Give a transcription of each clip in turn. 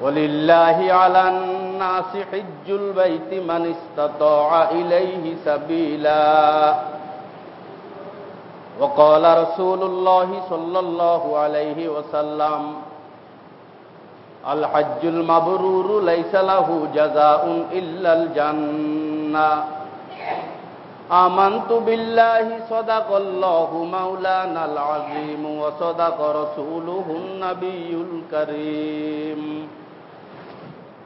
ولله على الناس حج البيت من استطاع إليه سبيلا. وقال رسول الله صلى الله عليه وسلم الحج المبرور ليس له جزاء إلا الجنة. آمنت بالله صدق الله مولانا العظيم وصدق رسوله النبي الكريم.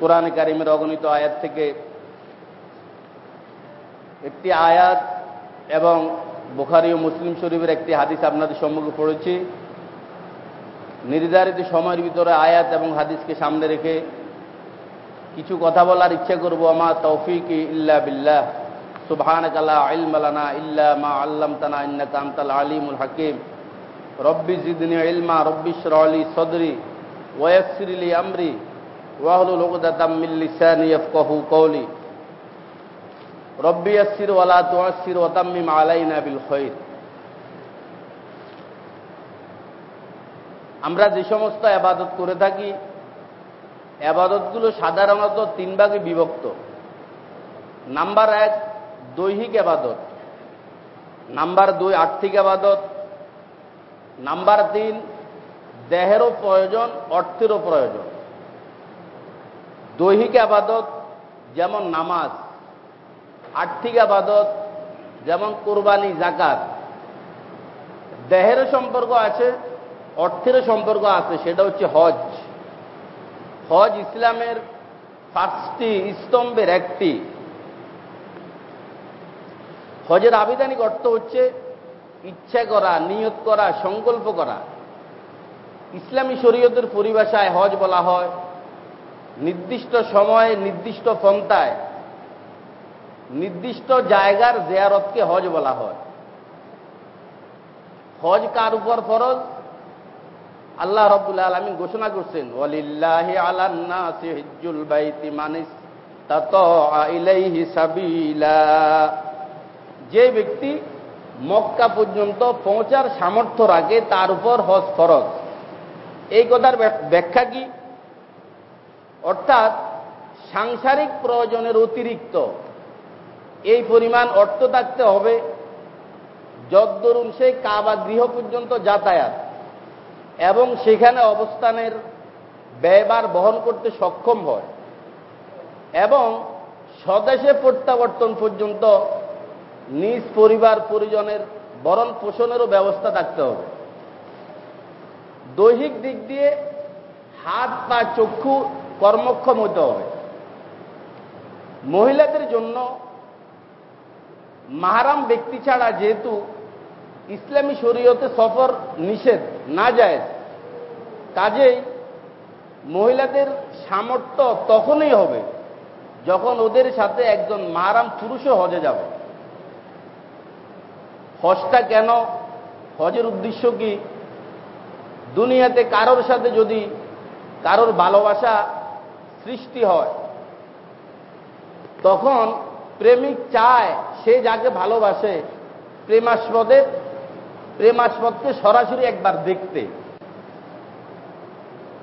কোরআন কারিমের অগণিত আয়াত থেকে একটি আয়াত এবং বুখারি ও মুসলিম শরীফের একটি হাদিস আপনাদের সম্মুখে পড়েছি। নির্ধারিত সময়ের ভিতরে আয়াত এবং হাদিসকে সামনে রেখে কিছু কথা বলার ইচ্ছা করব। আমার তৌফিক ইল্লা বিল্লাহ। সুবহান কালা ইলমালানা ইল্লা মা আল্লাম তানা ইন্না কান্তাল আলিমুল হাকিম। রব্বি জিদনি ইলমা, রব্বি শরলি সদরি ওয়াসিরলি আমরি। ইয়াফকাহু কওলি। রব্বি ইয়াসসির ওয়া লা তুআসসির ওয়া তাম্মিম আলাইনা বিল খায়র আমরা যে সমস্ত আবাদত করে থাকি, আবাদতগুলো সাধারণত তিন ভাগে বিভক্ত। নাম্বার এক, দৈহিক আবাদত। নাম্বার দুই, আর্থিক আবাদত। নাম্বার তিন, দেহেরও প্রয়োজন, অর্থেরও প্রয়োজন। দৈহিক আবাদত যেমন নামাজ, আর্থিক আবাদত যেমন কোরবানি জাকাত দেহের সম্পর্ক আছে অর্থের সম্পর্ক আছে, সেটা হচ্ছে হজ। হজ ইসলামের পাঁচটি স্তম্ভের একটি। হজের আবিধানিক অর্থ হচ্ছে ইচ্ছা করা, নিয়ত করা, সংকল্প করা। ইসলামী শরীয়তের পরিভাষায় হজ বলা হয়। নির্দিষ্ট সময়ে, নির্দিষ্ট পন্থায়, নির্দিষ্ট জায়গার জেয়ারতকে হজ বলা হয়। হজ কার উপর ফরজ? আল্লাহ রব্বুল্লাহ আলমী ঘোষণা করছেন যে ব্যক্তি মক্কা পর্যন্ত পৌঁছার সামর্থ্য রাখে, তার উপর হজ ফরজ। এই কথার ব্যাখ্যা কি? অর্থাৎ সাংসারিক প্রয়োজনের অতিরিক্ত। এই পরিমাণ অর্থ থাকতে হবে যদ্দরুন সে কাবা গৃহ পর্যন্ত যাতায়াত এবং সেখানে অবস্থানের ব্যয়বার বহন করতে সক্ষম হয় এবং স্বদেশে প্রত্যাবর্তন পর্যন্ত নিজ পরিবার পরিজনের বরণ পোষণেরও ব্যবস্থা থাকতে হবে। দৈহিক দিক দিয়ে হাত পা চক্ষু কর্মক্ষম হতে হবে। মহিলাদের জন্য মাহারাম ব্যক্তি ছাড়া যেহেতু ইসলামী শরীয়তে সফর নিষেধ, না যায়, কাজেই মহিলাদের সামর্থ্য তখনই হবে যখন ওদের সাথে একজন মারাম পুরুষও হজে যাবে। হজটা কেন? হজের উদ্দেশ্য কি? দুনিয়াতে কারোর সাথে যদি কারোর ভালোবাসা সৃষ্টি হয়। তখন প্রেমিক চায়, সে যাকে ভালোবাসে প্রেমাস্পদের প্রেমাস্পদকে সরাসরি একবার দেখতে।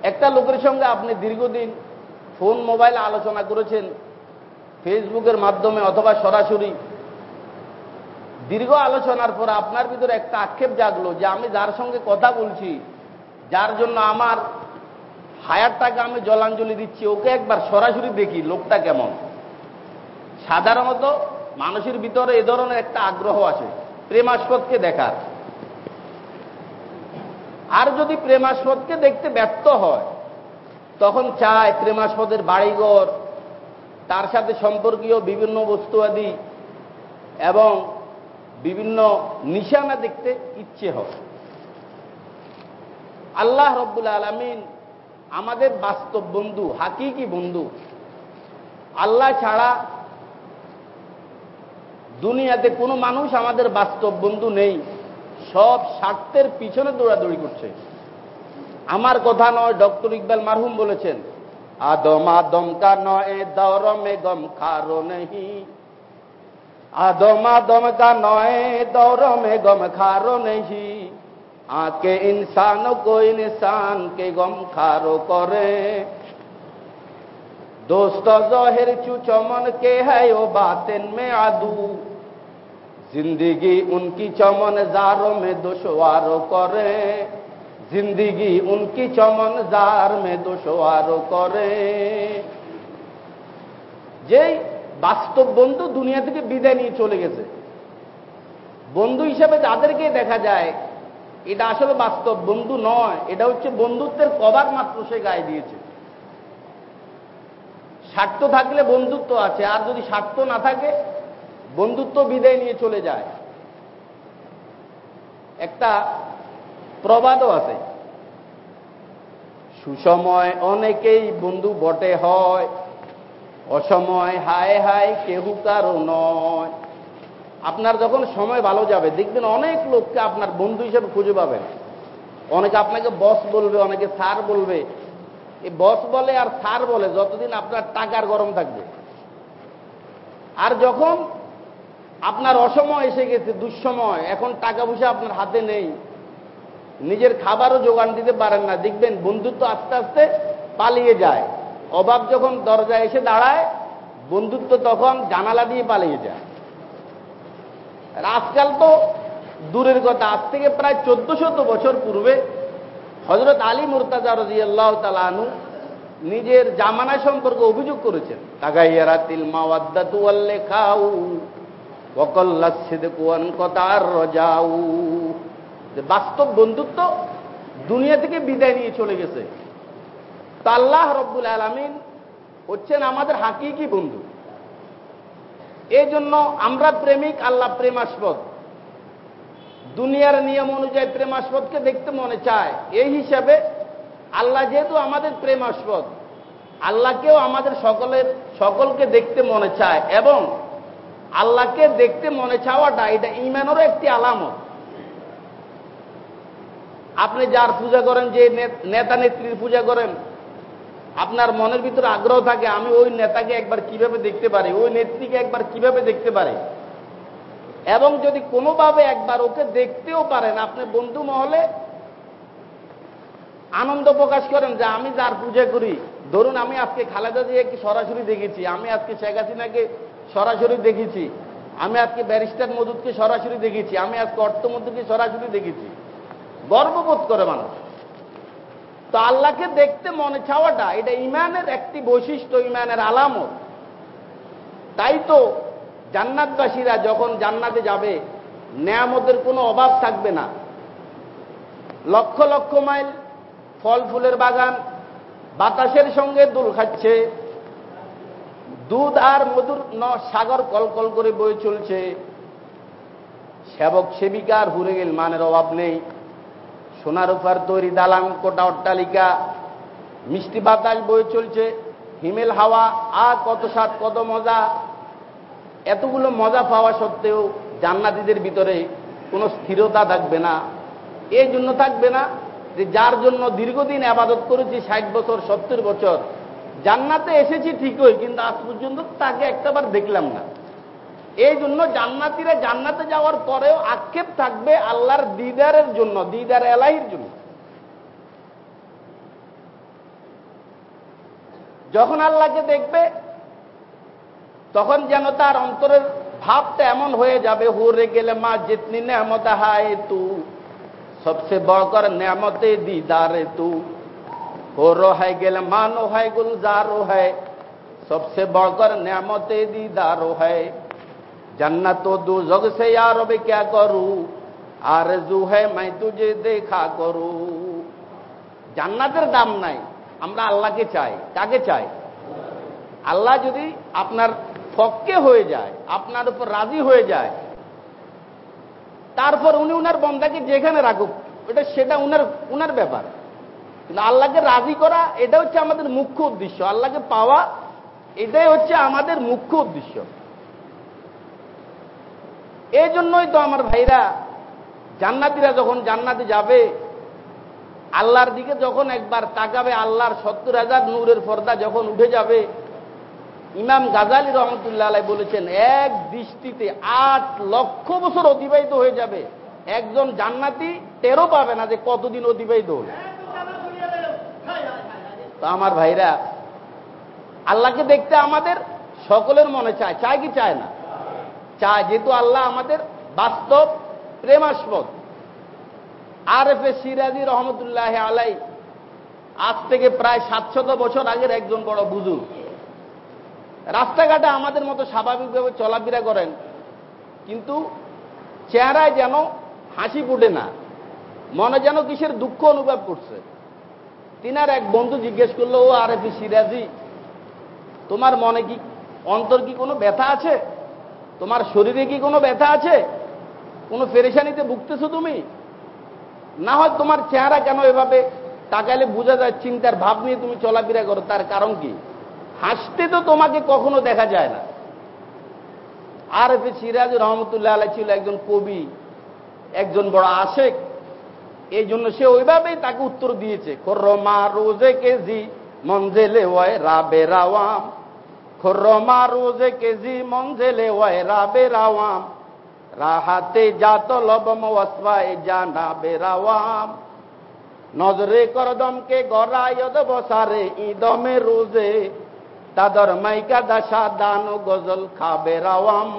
একটা লোকের সঙ্গে আপনি দীর্ঘদিন ফোন, মোবাইল আলোচনা করেছেন, ফেসবুকের মাধ্যমে অথবা সরাসরি, দীর্ঘ আলোচনার পর আপনার ভিতরে একটা আক্ষেপ জাগলো যে আমি যার সঙ্গে কথা বলছি, যার জন্য আমার হায়ারটাকে আমি জলাঞ্জলি দিচ্ছি, ওকে একবার সরাসরি দেখি লোকটা কেমন। সাধারণত মানুষের ভিতরে এ ধরনের একটা আগ্রহ আছে, প্রেমাস্পদকে দেখার। আর যদি প্রেমাস্পদকে দেখতে ব্যর্থ হয়, তখন চায় প্রেমাস্পদের বাড়িঘর, তার সাথে সম্পর্কীয় বিভিন্ন বস্তু আদি এবং বিভিন্ন নিশানা দেখতে ইচ্ছে হয়। আল্লাহ রব্বুল আলমিন আমাদের বাস্তব বন্ধু, হাকিকি বন্ধু। আল্লাহ ছাড়া দুনিয়াতে কোনো মানুষ আমাদের বাস্তব বন্ধু নেই। সব স্বার্থের পিছনে দৌড়াদৌড়ি করছে। আমার কথা নয়, ডক্টর ইকবাল মারহুম বলেছেন, আদম আদম কা নয় দৌর মে গম খারো নেই আদম আদম কা নয় দৌর মে গম খারো নেই আকে ইনসান কো ইনসান কে গম খারো করে दोस्त जोहिर चू चमन के है ओ बातिन में आदू जिंदगी उनकी चमन जारों में दुशवारो करे जिंदगी उनकी चमन जार में दुशवारो করে যেই বাস্তব বন্ধু দুনিয়া থেকে বিদায় নিয়ে চলে গেছে বন্ধু হিসাবে যাদেরকে দেখা যায় এটা আসলে বাস্তব, বন্ধু নয়। এটা হচ্ছে বন্ধুত্বের কবার মাত্র সে গায়ে দিয়েছে। স্বার্থ থাকলে বন্ধুত্ব আছে, আর যদি স্বার্থ না থাকে, বন্ধুত্ব বিদায় নিয়ে চলে যায়। একটা প্রবাদও আছে। সুসময় অনেকেই বন্ধু বটে হয়, অসময় হায় হায় কেহু কারও নয়। আপনার যখন সময় ভালো যাবে, দেখবেন অনেক লোককে আপনার বন্ধু হিসেবে খুঁজে পাবেন। অনেকে আপনাকে বস বলবে, অনেকে স্যার বলবে। এই বস বলে আর সার বলে যতদিন আপনার টাকার গরম থাকবে। আর যখন আপনার অসময় এসে গেছে, দুঃসময়, এখন টাকা পয়সা আপনার হাতে নেই, নিজের খাবারও যোগান দিতে পারেন না, দেখবেন বন্ধুত্ব আস্তে আস্তে পালিয়ে যায়। অভাব যখন দরজায় এসে দাঁড়ায়, বন্ধুত্ব তখন জানালা দিয়ে পালিয়ে যায়। আজকাল তো দূরের কথা, আজ থেকে প্রায় চোদ্দ শত বছর পূর্বে হজরত আলী মুরতাজা রাজি আল্লাহ তালু নিজের জামানা সম্পর্কে অভিযোগ করেছেন। তাগাইয়ারাতিল মাওয়াদ্দাতু আল্লে খাউ ওকল্লাসিদকুয়ান কথার রজাউ। যে বাস্তব বন্ধুত্ব দুনিয়া থেকে বিদায় নিয়ে চলে গেছে। তো আল্লাহ রব্বুল আলমিন হচ্ছেন আমাদের হাকিকি বন্ধু। এই জন্য আমরা প্রেমিক, আল্লাহ প্রেমাস্পদ। দুনিয়ার নিয়ম অনুযায়ী প্রেমাস্পদকে দেখতে মনে চায়। এই হিসাবে আল্লাহ যেহেতু আমাদের প্রেমাস্পদ, আল্লাহকেও আমাদের সকলের, সকলকে দেখতে মনে চায় এবং আল্লাহকে দেখতে মনে চাওয়াটা এটা ইমানেরও একটি আলামত। আপনি যার পূজা করেন, যে নেতা নেত্রীর পূজা করেন আপনার মনের ভিতরে আগ্রহ থাকে, আমি ওই নেতাকে একবার কীভাবে দেখতে পারি, ওই নেত্রীকে একবার কীভাবে দেখতে পারি? এবং যদি কোনোভাবে একবার ওকে দেখতেও পারেন, আপনি বন্ধু মহলে আনন্দ প্রকাশ করেন যে আমি যার পূজা করি। ধরুন আমি আজকে খালেদা জিয়াকে সরাসরি দেখেছি, আমি আজকে শেখ হাসিনাকে সরাসরি দেখেছি, আমি আজকে ব্যারিস্টার মজুদকে সরাসরি দেখেছি, আমি আজকে অর্থমন্ত্রীকে সরাসরি দেখেছি। গর্ববোধ করে মানুষ। তো আল্লাহকে দেখতে মনে চাওয়াটা, এটা ইমানের একটি বৈশিষ্ট্য ইমানের আলামত। তাই তো জান্নাতবাসীরা যখন জান্নাতে যাবে, নেয়ামতের কোনো অভাব থাকবে না। লক্ষ লক্ষ মাইল ফল ফুলের বাগান, বাতাসের সঙ্গে দুল খাচ্ছে, দুধ আর মধুর ন সাগর কলকল করে বয়ে চলছে। সেবক সেবিকার হুরে গেল, মানের অভাব নেই। সোনার উপার তৈরি দালান, কোটা অট্টালিকা, মিষ্টি বাতাস বয়ে চলছে, হিমেল হাওয়া আ কত স্বাদ, কত মজা। এতগুলো মজা পাওয়া সত্ত্বেও জান্নাতিদের ভিতরে কোনো স্থিরতা থাকবে না। এই জন্য থাকবে না যে যার জন্য দীর্ঘদিন আবাদত করেছি, ষাট বছর, সত্তর বছর, জান্নাতে এসেছি ঠিকই, কিন্তু আজ পর্যন্ত তাকে একটাবার দেখলাম না। এই জন্য জান্নাতিরা জান্নাতে যাওয়ার পরেও আক্ষেপ থাকবে আল্লাহর দিদারের জন্য, দিদার এলাহির জন্য। যখন আল্লাহকে দেখবে, তখন যেন তার অন্তরের ভাবটা এমন হয়ে যাবে, হুরে গেলে মা জিতনি নেহমত, হায় তু সবসে বকর নেহমতে দিদারে তু। হোর হয় গেলে মানো হয়, গুলজারো হয় সবসে বকর নেহমতে দিদারো হয়। जन्नतो दो जग से यार अब क्या करूं आरजू है मैं तुझे देखा करूं জান্নাতের দাম নাই আমরা আল্লাহকে চাই কাকে চাই আল্লাহ যদি আপনার ফককে হয়ে যায় আপনার উপর রাজি হয়ে যায় তারপর উনি উনার বন্দাকে যেখানে রাখুক এটা সেটা উনার উনার ব্যাপার কিন্তু আল্লাহকে রাজি করা এটা হচ্ছে আমাদের মুখ্য উদ্দেশ্য আল্লাহকে পাওয়া এটাই হচ্ছে আমাদের মুখ্য উদ্দেশ্য এই জন্যই তো আমার ভাইরা জান্নাতিরা যখন জান্নাতে যাবে, আল্লাহর দিকে যখন একবার তাকাবে, আল্লাহর সত্তর হাজার নূরের পর্দা যখন উঠে যাবে, ইমাম গাজালি রহমতুল্লাহ বলেছেন, এক দৃষ্টিতে আট লক্ষ বছর অতিবাহিত হয়ে যাবে। একজন জান্নাতি টেরো পাবে না যে কতদিন অতিবাহিত হল। তো আমার ভাইরা, আল্লাহকে দেখতে আমাদের সকলের মনে চায় চায় কি চায় না? চায় যেহেতু আল্লাহ আমাদের বাস্তব প্রেমাস্পদ। আর এফ এ সিরাজি রহমতুল্লাহ আলাই আজ থেকে প্রায় সাতশত বছর আগের একজন বড় বুজুর্গ। রাস্তাঘাটে আমাদের মতো স্বাভাবিকভাবে চলাফেরা করেন, কিন্তু চেহারায় যেন হাসি ফুটে না, মনে যেন কিসের দুঃখ অনুভব করছে। তিনার এক বন্ধু জিজ্ঞেস করল, ও আর এফ সিরাজি, তোমার মনে কি, অন্তর কি কোনো ব্যথা আছে? তোমার শরীরে কি কোনো ব্যথা আছে? কোনো ফেরেশানিতে ভুগতেছো তুমি? না হয় তোমার চেহারা কেন এভাবে তাকালে বোঝা যায় চিন্তার ভাব নিয়ে তুমি চলাফেরা করো, তার কারণ কি? হাসতে তো তোমাকে কখনো দেখা যায় না। আর এফ সিরাজ রহমতুল্লাহ আলাই ছিল একজন কবি, একজন বড় আশেক। এই জন্য সে ওইভাবেই তাকে উত্তর দিয়েছে খোরমা রোজে কেজি মঞ্জেলে ওয় রাবে রাওয়াম। খোরমা রোজে কেজি মঞ্জেলে ওয় রাবে রাওয়াম। রাহাতে জাত লবম ওয়াসওয়ায় জানা বেরাওয়াম নজরে করদমকে গড়ায়দ বসারে ইদমে রোজে। তাদর মাইকা দাসা দান গজল খাবে রাওয়াম।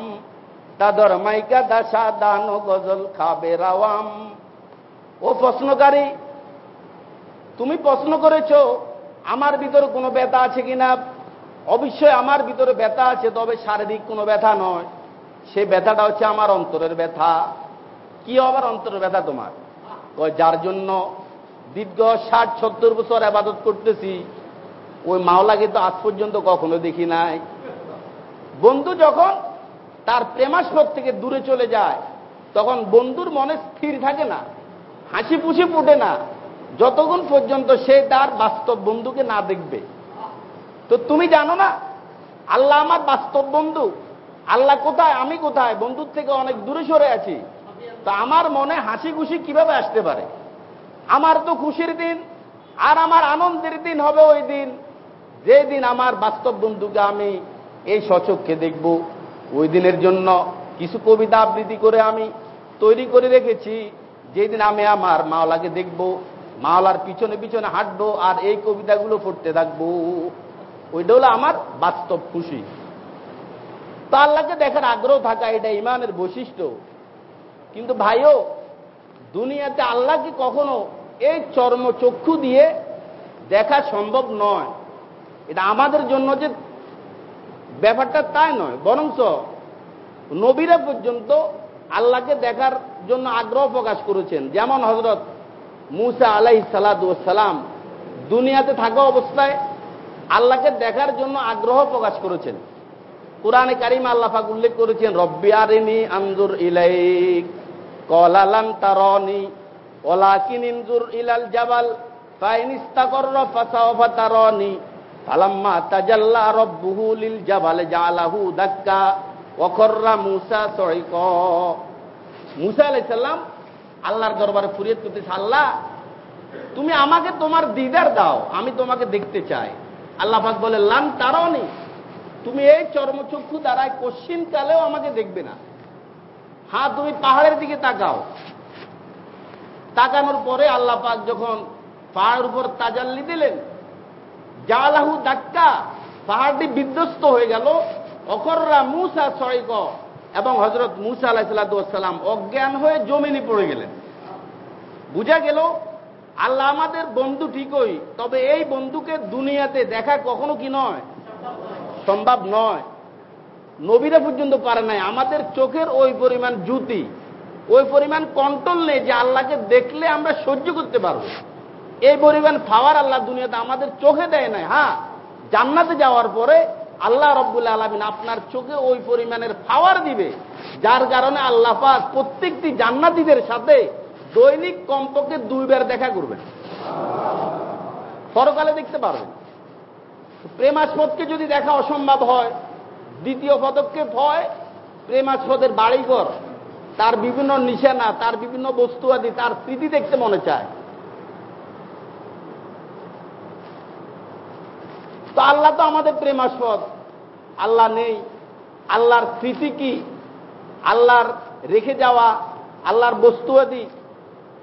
তাদর মাইকা দাসা দান গজল খাবে রাওয়াম। ও প্রশ্নকারী, তুমি প্রশ্ন করেছ, আমার ভিতরে কোনো ব্যথা আছে কিনা? অবশ্যই আমার ভিতরে ব্যথা আছে, তবে শারীরিক কোনো ব্যথা নয়। সে ব্যথাটা হচ্ছে আমার অন্তরের ব্যথা। কি আবার অন্তরের ব্যথা তোমার? যার জন্য দীর্ঘ ষাট, সত্তর বছর আবাদত করতেছি। ওই মাওলাকে তো আজ পর্যন্ত কখনো দেখি নাই। বন্ধু যখন তার প্রেমাস্পদ থেকে দূরে চলে যায়, তখন বন্ধুর মনে স্থির থাকে না হাসি পুষি ফুটে না। যতক্ষণ পর্যন্ত সে তার বাস্তব বন্ধুকে না দেখবে। তো তুমি জানো না? আল্লাহ আমার বাস্তব বন্ধু। আল্লাহ কোথায়? আমি কোথায়? বন্ধুর থেকে অনেক দূরে সরে আছি। তো আমার মনে হাসি খুশি কীভাবে আসতে পারে? আমার তো খুশির দিন আর আমার আনন্দের দিন হবে ওই দিন। যে দিন আমার বাস্তব বন্ধুকে আমি এই সচককে দেখব, ওই দিনের জন্য কিছু কবিতা আবৃত্তি করে আমি তৈরি করে রেখেছি। যেদিন আমি আমার মাওলাকে দেখব, মাওলার পিছনে পিছনে হাঁটবো আর এই কবিতাগুলো পড়তে থাকব। ওইটা হলো আমার বাস্তব খুশি। তো আল্লাহকে দেখার আগ্রহ থাকা এটা ইমানের বৈশিষ্ট্য। কিন্তু ভাইও, দুনিয়াতে আল্লাহকে কখনো এই চর্মচক্ষু দিয়ে দেখা সম্ভব নয়? এটা আমাদের জন্য যে ব্যাপারটা তাই নয়, বরঞ্চ নবীরা পর্যন্ত আল্লাহকে দেখার জন্য আগ্রহ প্রকাশ করেছেন। যেমন হজরত মুসা আলাই সালাম দুনিয়াতে থাকা অবস্থায় আল্লাহকে দেখার জন্য আগ্রহ প্রকাশ করেছেন। কোরআনে কারিম আল্লাহাক উল্লেখ করেছেন, রব্বি আরিনি আঞ্জুর ইলাইক কলালাম তারনি ওলাকিন ইনজুর ইলাল জাবাল জালাহু দাক্কা ওখররা মুসা সালাম আল্লাহর দরবারে ফুরিয়ে করতেছে, আল্লাহ, তুমি আমাকে তোমার দিদার দাও, আমি তোমাকে দেখতে চাই। আল্লাহ পাক বলে, লান তারনি তুমি এই চর্মচক্ষু দ্বারায় কশ্চিন কালেও আমাকে দেখবে না। হ্যাঁ তুমি পাহাড়ের দিকে তাকাও। তাকানোর পরে আল্লাহ পাক যখন পাহাড়ের উপর তাজাল্লি দিলেন, জালাহু দাক্কা পাহাড়টি বিধ্বস্ত হয়ে গেল। অকররা মুসা সয়ক এবং হজরত মুসা আলাহিসাল্লাম অজ্ঞান হয়ে জমিনে পড়ে গেলেন। বুঝা গেল আল্লাহ আমাদের বন্ধু ঠিকই, তবে এই বন্ধুকে দুনিয়াতে দেখা কখনো কি নয়? সম্ভব নয়। নবীরা পর্যন্ত পারে নাই। আমাদের চোখের ওই পরিমাণ জুতি, ওই পরিমাণ কন্ট্রোল নেই যে আল্লাহকে দেখলে আমরা সহ্য করতে পারব। এই পরিমাণ পাওয়ার আল্লাহ দুনিয়াতে আমাদের চোখে দেয় নাই। হ্যাঁ জান্নাতে যাওয়ার পরে আল্লাহ রব্বুল আলমিন আপনার চোখে ওই পরিমাণের পাওয়ার দিবে, যার কারণে আল্লাহ পাক প্রত্যেকটি জান্নাতিদের সাথে দৈনিক কমপক্ষে দুইবার দেখা করবেন। পরকালে দেখতে পারবেন। প্রেমাস্পদকে যদি দেখা অসম্ভব হয়, দ্বিতীয় পদক্ষেপ হয়, প্রেমাস্পদের বাড়িঘর, তার বিভিন্ন নিশানা, তার বিভিন্ন বস্তু আদি, তার স্মৃতি দেখতে মনে চায়। তো আল্লাহ তো আমাদের প্রেমাস্পদ। আল্লাহ নেই। আল্লাহর স্মৃতি কি? আল্লাহর রেখে যাওয়া, আল্লাহর বস্তু আদি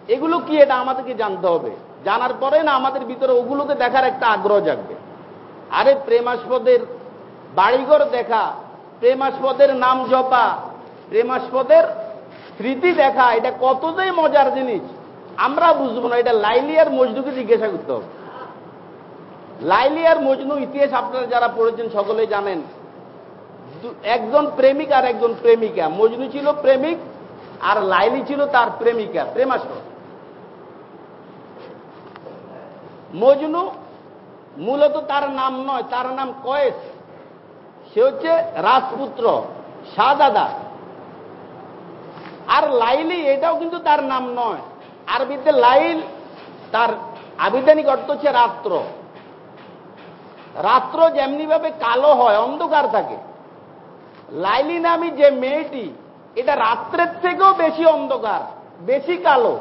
এগুলো কি এটা আমাদেরকে জানতে হবে? জানার পরে না আমাদের ভিতরে ওগুলোকে দেখার একটা আগ্রহ জাগবে। আরে প্রেমাস্পদের বাড়িঘর দেখা, প্রেমাস্পদের নাম জপা, প্রেমাস্পদের স্মৃতি দেখা, এটা কতটাই মজার জিনিস? আমরা বুঝব না, এটা লাইলি আর মজনুকে জিজ্ঞাসা করতে হবে। লাইলি আর মজনু ইতিহাস আপনারা যারা পড়েছেন সকলেই জানেন। একজন প্রেমিক আর একজন প্রেমিকা। মজনু ছিল প্রেমিক আর লাইলি ছিল তার প্রেমিকা, প্রেমাস্পদ। মজনু মূলত তার নাম নয়, তার নাম কয়েস। সে হচ্ছে রাজপুত্র শাহদাদা আর লাইলি এটাও কিন্তু তার নাম নয়। আরবিতে লাইল, তার আবিধানিক অর্থ হচ্ছে রাত্র। রাত্র যেমনিভাবে কালো হয়, অন্ধকার থাকে। লাইলি নামি যে মেয়েটি, এটা রাত্রের থেকেও বেশি অন্ধকার, বেশি কালো।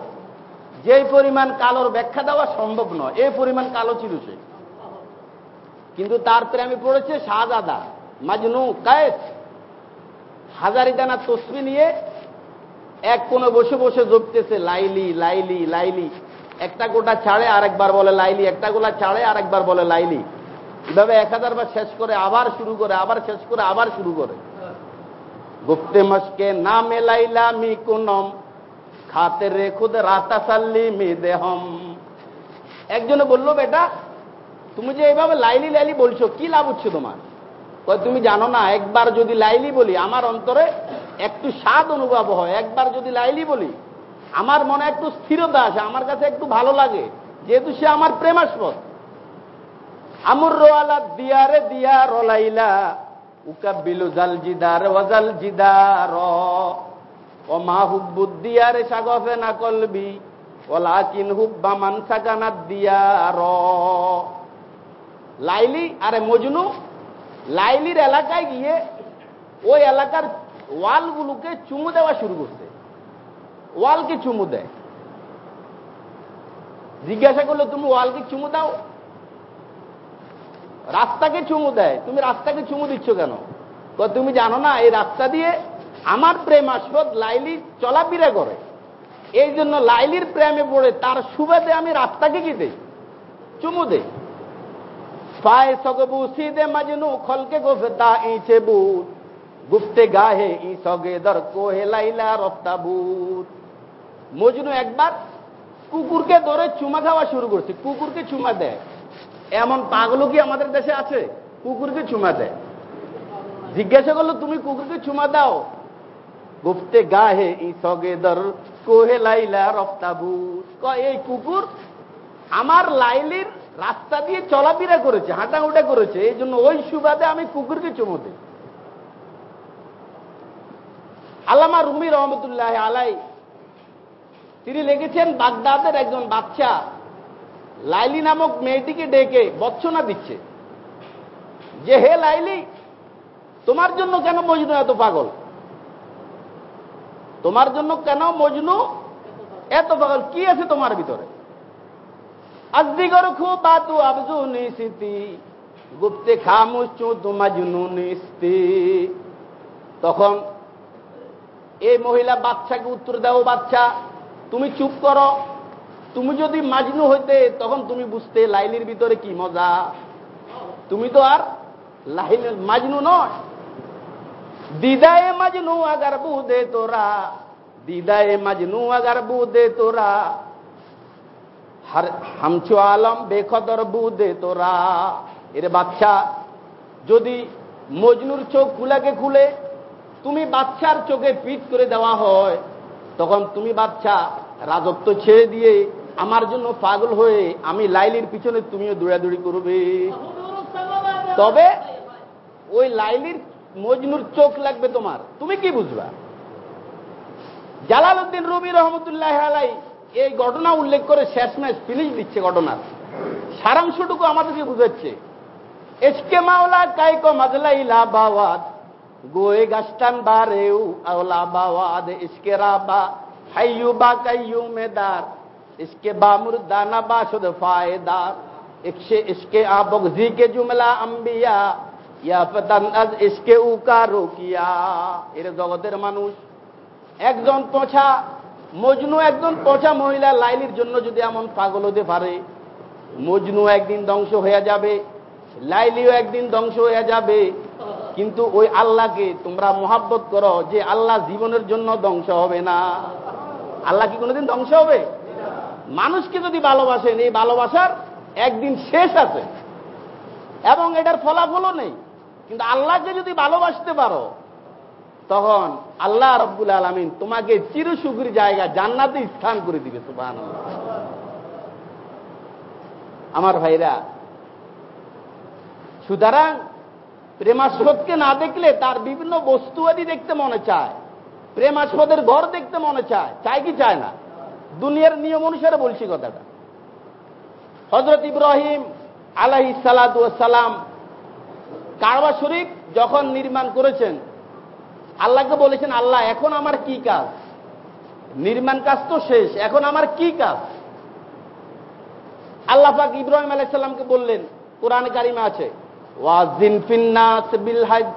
যে পরিমাণ কালোর ব্যাখ্যা দেওয়া সম্ভব নয়, এই পরিমাণ কালো ছিল সে। কিন্তু তার প্রেমে পড়েছে শাহজাদা, মাজনু, কায়েস। হাজারি দানা তসবি নিয়ে এক কোণে বসে বসে জপতেছে, লাইলি লাইলি লাইলি। একটা গোটা ছাড়ে আরেকবার বলে লাইলি, একটা গোলা ছাড়ে আরেকবার বলে লাইলি। এভাবে এক হাজার বার শেষ করে আবার শুরু করে, আবার শেষ করে, আবার শুরু করে। গুপ্তে মস্কে না মেলাইলা মি কুনম খাতে রে খুদ রাতা সাল্লি মি দেহম একজনে বলল, বেটা, তুমি যে এইভাবে লাইলি লাইলি বলছো, কি লাভ হচ্ছে তোমার? তুমি জানো না, একবার যদি লাইলি বলি, আমার অন্তরে একটু স্বাদ অনুভব হয়। একবার যদি লাইলি বলি, আমার মনে একটু স্থিরতা আসে, আমার কাছে একটু ভালো লাগে, যেহেতু সে আমার প্রেমাস্পদ। আমুর রোয়ালা দিয়ারে দিয়া রলাইলা উকাবিলু জাল জিদার ওয়াজাল জিদার। ও মা হুব্বুদ দিয়ারে সাগফে না কলবি, ওলাকিন হুব্বা লাইলি, আরে মজনু, লাইলির এলাকায় গিয়ে ওই এলাকার ওয়ালগুলোকে চুমু দেওয়া শুরু করছে। ওয়ালকে চুমু দেয়? জিজ্ঞাসা করল, তুমি ওয়ালকে চুমু দাও? রাস্তাকে চুমু দেয়। তুমি রাস্তাকে চুমু দিচ্ছ কেন? তুমি জানো না, এই রাস্তা দিয়ে আমার প্রেম আসপদ লাইলি চলাফেরা করে। এই জন্য লাইলির প্রেমে পড়ে তার সুবাদে আমি রাস্তাকে কি দেই? চুমু মাজনু, খলকে ই সগে রফতাবুত মজনু একবার কুকুরকে ধরে চুমা খাওয়া শুরু করছে। কুকুরকে চুমা দেয়। এমন পাগলও কি আমাদের দেশে আছে? কুকুরকে চুমা দেয়। জিজ্ঞাসা করল, তুমি কুকুরকে চুমা দাও? গুপ্তে গাহে ই সগে দর, কোহে লাইলা রফতাবুত। এই কুকুর আমার লাইলির রাস্তা দিয়ে চলাফেরা করেছে হাঁটা হাঁটাহুটা করেছে, এই জন্য ওই সুবাদে আমি কুকুরকে চুমো দিই। আল্লামা রুমি রহমতুল্লাহ আলাই, তিনি লিখেছেন, বাগদাদের একজন বাচ্চা লাইলি নামক মেয়েটিকে ডেকে বচ্চনা দিচ্ছে। যে, হে লাইলি, তোমার জন্য কেন মজনু এত পাগল? তোমার জন্য কেন মজনু এত পাগল? কি আছে তোমার ভিতরে? গুপ্তে খামুচু তোমাজনু নিস্তি। তখন এই মহিলা বাচ্চাকে উত্তর দাও বাচ্চা তুমি চুপ করো। তুমি যদি মাজনু হইতে, তখন তুমি বুঝতে লাইলির ভিতরে কি মজা। তুমি তো আর লাইল মাজনু নয়। দিদায়ে মাজনু আগার বুদে তোরা দিদায়ে মাজনু আগার বুদে তোরা। হামছু আলম বেখদর বুদে তোরা। এর বাচ্চা যদি মজনুর চোখ খুলাকে খুলে তুমি বাচ্চার চোখে পিট করে দেওয়া হয় তখন তুমি বাচ্চা রাজত্ব ছেড়ে দিয়ে আমার জন্য পাগল হয়ে আমি লাইলির পিছনে তুমিও দৌড়াদৌড়ি করবে। তবে ওই লাইলির মজনুর চোখ লাগবে তোমার। তুমি কি বুঝবা? জালাল উদ্দিন রুবি রহমতুল্লাহ আলাই এই ঘটনা উল্লেখ করে শেষ ম্যাচ ফিনিশ দিচ্ছে ঘটনার। সারাংশটুকু আমাদেরকে বুঝাচ্ছে। এসকে মাওলা কাইক মাজলাই লাবাওয়াদ, গোয়ে গাছটান গাস্তান বারেউ আওলাবাদ ইসকে রাবা হাইয়ু বা কাইয়ু মেদার এসকে বামুর দানা বা শুধু ফায়দার ইসকে আবগজি কে জুমলা আম্বিয়া এর জগতের মানুষ। একজন পোছা মজনু, একজন পোছা মহিলা লাইলির জন্য যদি এমন পাগল হতে পারে, মজনু একদিন ধ্বংস হয়ে যাবে, লাইলিও একদিন ধ্বংস হয়ে যাবে। কিন্তু ওই আল্লাহকে তোমরা মোহাব্বত করো যে আল্লাহ জীবনের জন্য ধ্বংস হবে না। আল্লাহ কি কোনোদিন ধ্বংস হবে? মানুষকে যদি ভালোবাসেন, এই ভালোবাসার একদিন শেষ আছে। এবং এটার ফলাফলও নেই। কিন্তু আল্লাহকে যদি ভালোবাসতে পারো, তখন আল্লাহ রব্বুল আলমিন তোমাকে চিরসুখীর জায়গা, জান্নাতে স্থান করে দিবে সুবাহ আমার ভাইরা, সুতরাং প্রেমাস্পদকে না দেখলে তার বিভিন্ন বস্তুয়াদি দেখতে মনে চায়। প্রেমাস্পদের ঘর দেখতে মনে চায়। চায় কি চায় না? দুনিয়ার নিয়ম অনুসারে বলছি কথাটা। হজরত ইব্রাহিম আলাহি সালাম কারবা শরীফ যখন নির্মাণ করেছেন, আল্লাহকে বলেছেন, আল্লাহ, এখন আমার কি কাজ? নির্মাণ কাজ তো শেষ, এখন আমার কি কাজ? আল্লাহ পাক ইব্রাহিম আলাইসাল্লামকে বললেন, কোরআন কারিমা আছে, ওয়াজিন ফিন্নাস বিল হজ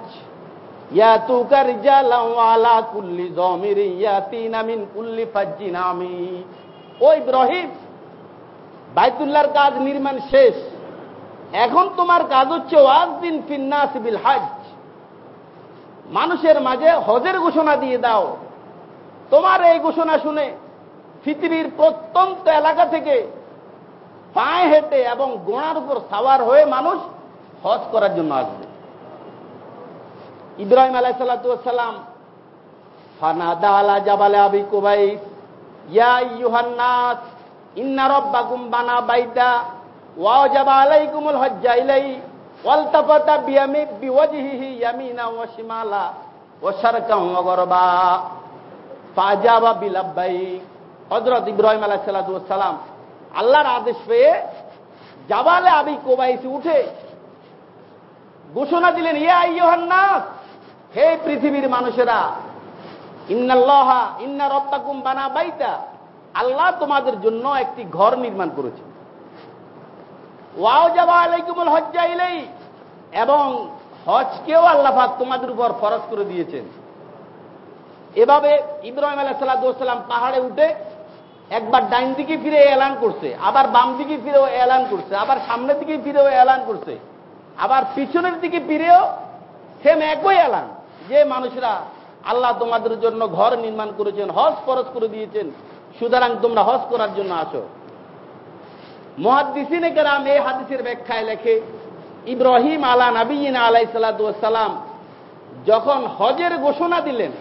ইয়াতুকা রিজালাম ওয়ালা কুল্লি জমির ইয়াতিনা মিন কুল্লি ফাজ্জিন আমি ও ইব্রাহিম, বাইতুল্লাহর কাজ নির্মাণ শেষ এখন তোমার কাজ হচ্ছে ওয়াজিন ফিন্নাস বিল হজ। মানুষের মাঝে হজের ঘোষণা দিয়ে দাও। তোমার এই ঘোষণা শুনে পৃথিবীর প্রত্যন্ত এলাকা থেকে পায়ে হেঁটে এবং গোড়ার উপর সাওয়ার হয়ে মানুষ হজ করার জন্য আসবে। ইব্রাহিম আলাহ সাল্লাম ফানাদা আলা জাবালে আবি কুবাইস, ইয়া ইউহান্নাস ইন্না রব্বাকুম বানা বাইতা আল্লাহর আদেশ পেয়ে জাবালে আবি কোবাইসে উঠে ঘোষণা দিলেন, ইয়া আইয়ুহান্নাস হে পৃথিবীর মানুষেরা, ইন্নাল্লাহা, ইন্না রব্বাকুম বানা বাইতা। আল্লাহ তোমাদের জন্য একটি ঘর নির্মাণ করেছে। ওয়াও যাবা আলাইকুমুল হজ্জা ইলাই। এবং হজকেও আল্লাহাক তোমাদের উপর ফরজ করে দিয়েছেন। এভাবে ইব্রাহিম আলাহ পাহাড়ে উঠে একবার ডাইন দিকে ফিরে এলান করছে, আবার বাম দিকে ফিরেও এলান করছে, আবার সামনের দিকে ফিরেও এলান করছে, আবার পিছনের দিকে ফিরেও সেম একই এলান। যে মানুষরা আল্লাহ তোমাদের জন্য ঘর নির্মাণ করেছেন, হজ ফরজ করে দিয়েছেন, সুতরাং তোমরা হজ করার জন্য আসো। মহাদিসিনে কেরাম এই হাদিসের ব্যাখ্যায় লেখে, ইব্রাহিম আলা নবীন আলাই সালাম যখন হজের ঘোষণা দিলেন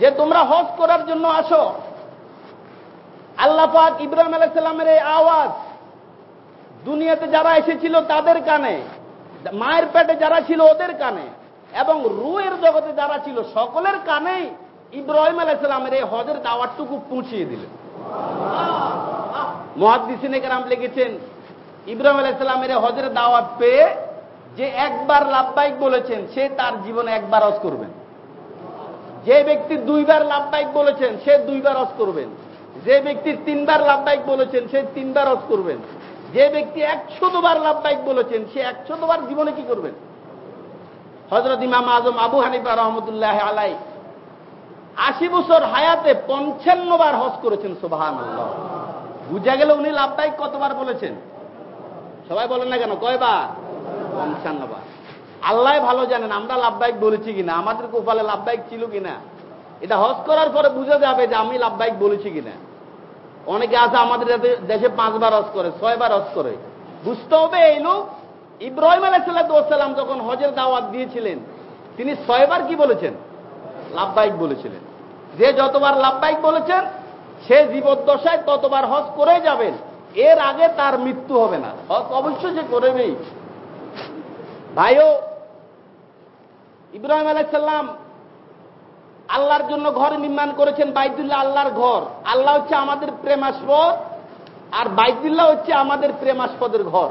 যে তোমরা হজ করার জন্য আসো, আল্লাহ পাক ইব্রাহিম আলাইসাল্লামের এই আওয়াজ দুনিয়াতে যারা এসেছিল তাদের কানে, মায়ের পেটে যারা ছিল ওদের কানে এবং রুয়ের জগতে যারা ছিল সকলের কানেই ইব্রাহিম আলাইসাল্লামের এই হজের দাওয়াতটুকু পৌঁছিয়ে দিলেন। মহাদিসিনে কেরাম লিখেছেন, ইব্রাহিম আলাইসাল্লামের হজের দাওয়াত পেয়ে যে একবার লাভবাহিক বলেছেন, সে তার জীবনে একবার হজ করবেন। যে ব্যক্তি দুইবার লাভবাহিক বলেছেন, সে দুইবার হজ করবেন। যে ব্যক্তি তিনবার লাভবাহিক বলেছেন, সে তিনবার হজ করবেন। যে ব্যক্তি একশো দুবার লাভবাহিক বলেছেন, সে একশো দুবার জীবনে কি করবেন? হজরত ইমাম আজম আবু হানিফা রহমতুল্লাহ আলাই আশি বছর হায়াতে পঞ্চান্ন বার হজ করেছেন সোবাহান বুঝা গেল উনি লাভবাহিক কতবার বলেছেন? সবাই বলেন না কেন? কয়বার? পঞ্চান্ন বার আল্লাহ ভালো জানেন, আমরা লাভবাহিক বলেছি কিনা, আমাদের কোপালে লাভবাহিক ছিল কিনা। এটা হজ করার পরে বুঝে যাবে যে আমি লাভবাহিক বলেছি কিনা। অনেকে আছে আমাদের দেশে পাঁচবার হজ করে, ছয়বার হজ করে। বুঝতে হবে এই লোক ইব্রাহিম আলাইসাল্লাম যখন হজের দাওয়াত দিয়েছিলেন, তিনি ছয়বার কি বলেছেন? লাভবাহিক বলেছিলেন। যে যতবার লাভবাহিক বলেছেন সে জীবদ্দশায় ততবার হজ করে যাবেন। এর আগে তার মৃত্যু হবে না। হজ অবশ্যই সে করবেই। ভাইও, ইব্রাহিম আলাইসাল্লাম আল্লাহর জন্য ঘর নির্মাণ করেছেন বাইদুল্লাহ আল্লাহর ঘর। আল্লাহ হচ্ছে আমাদের প্রেমাস্পদ, আর বাইদুল্লাহ হচ্ছে আমাদের প্রেমাস্পদের ঘর।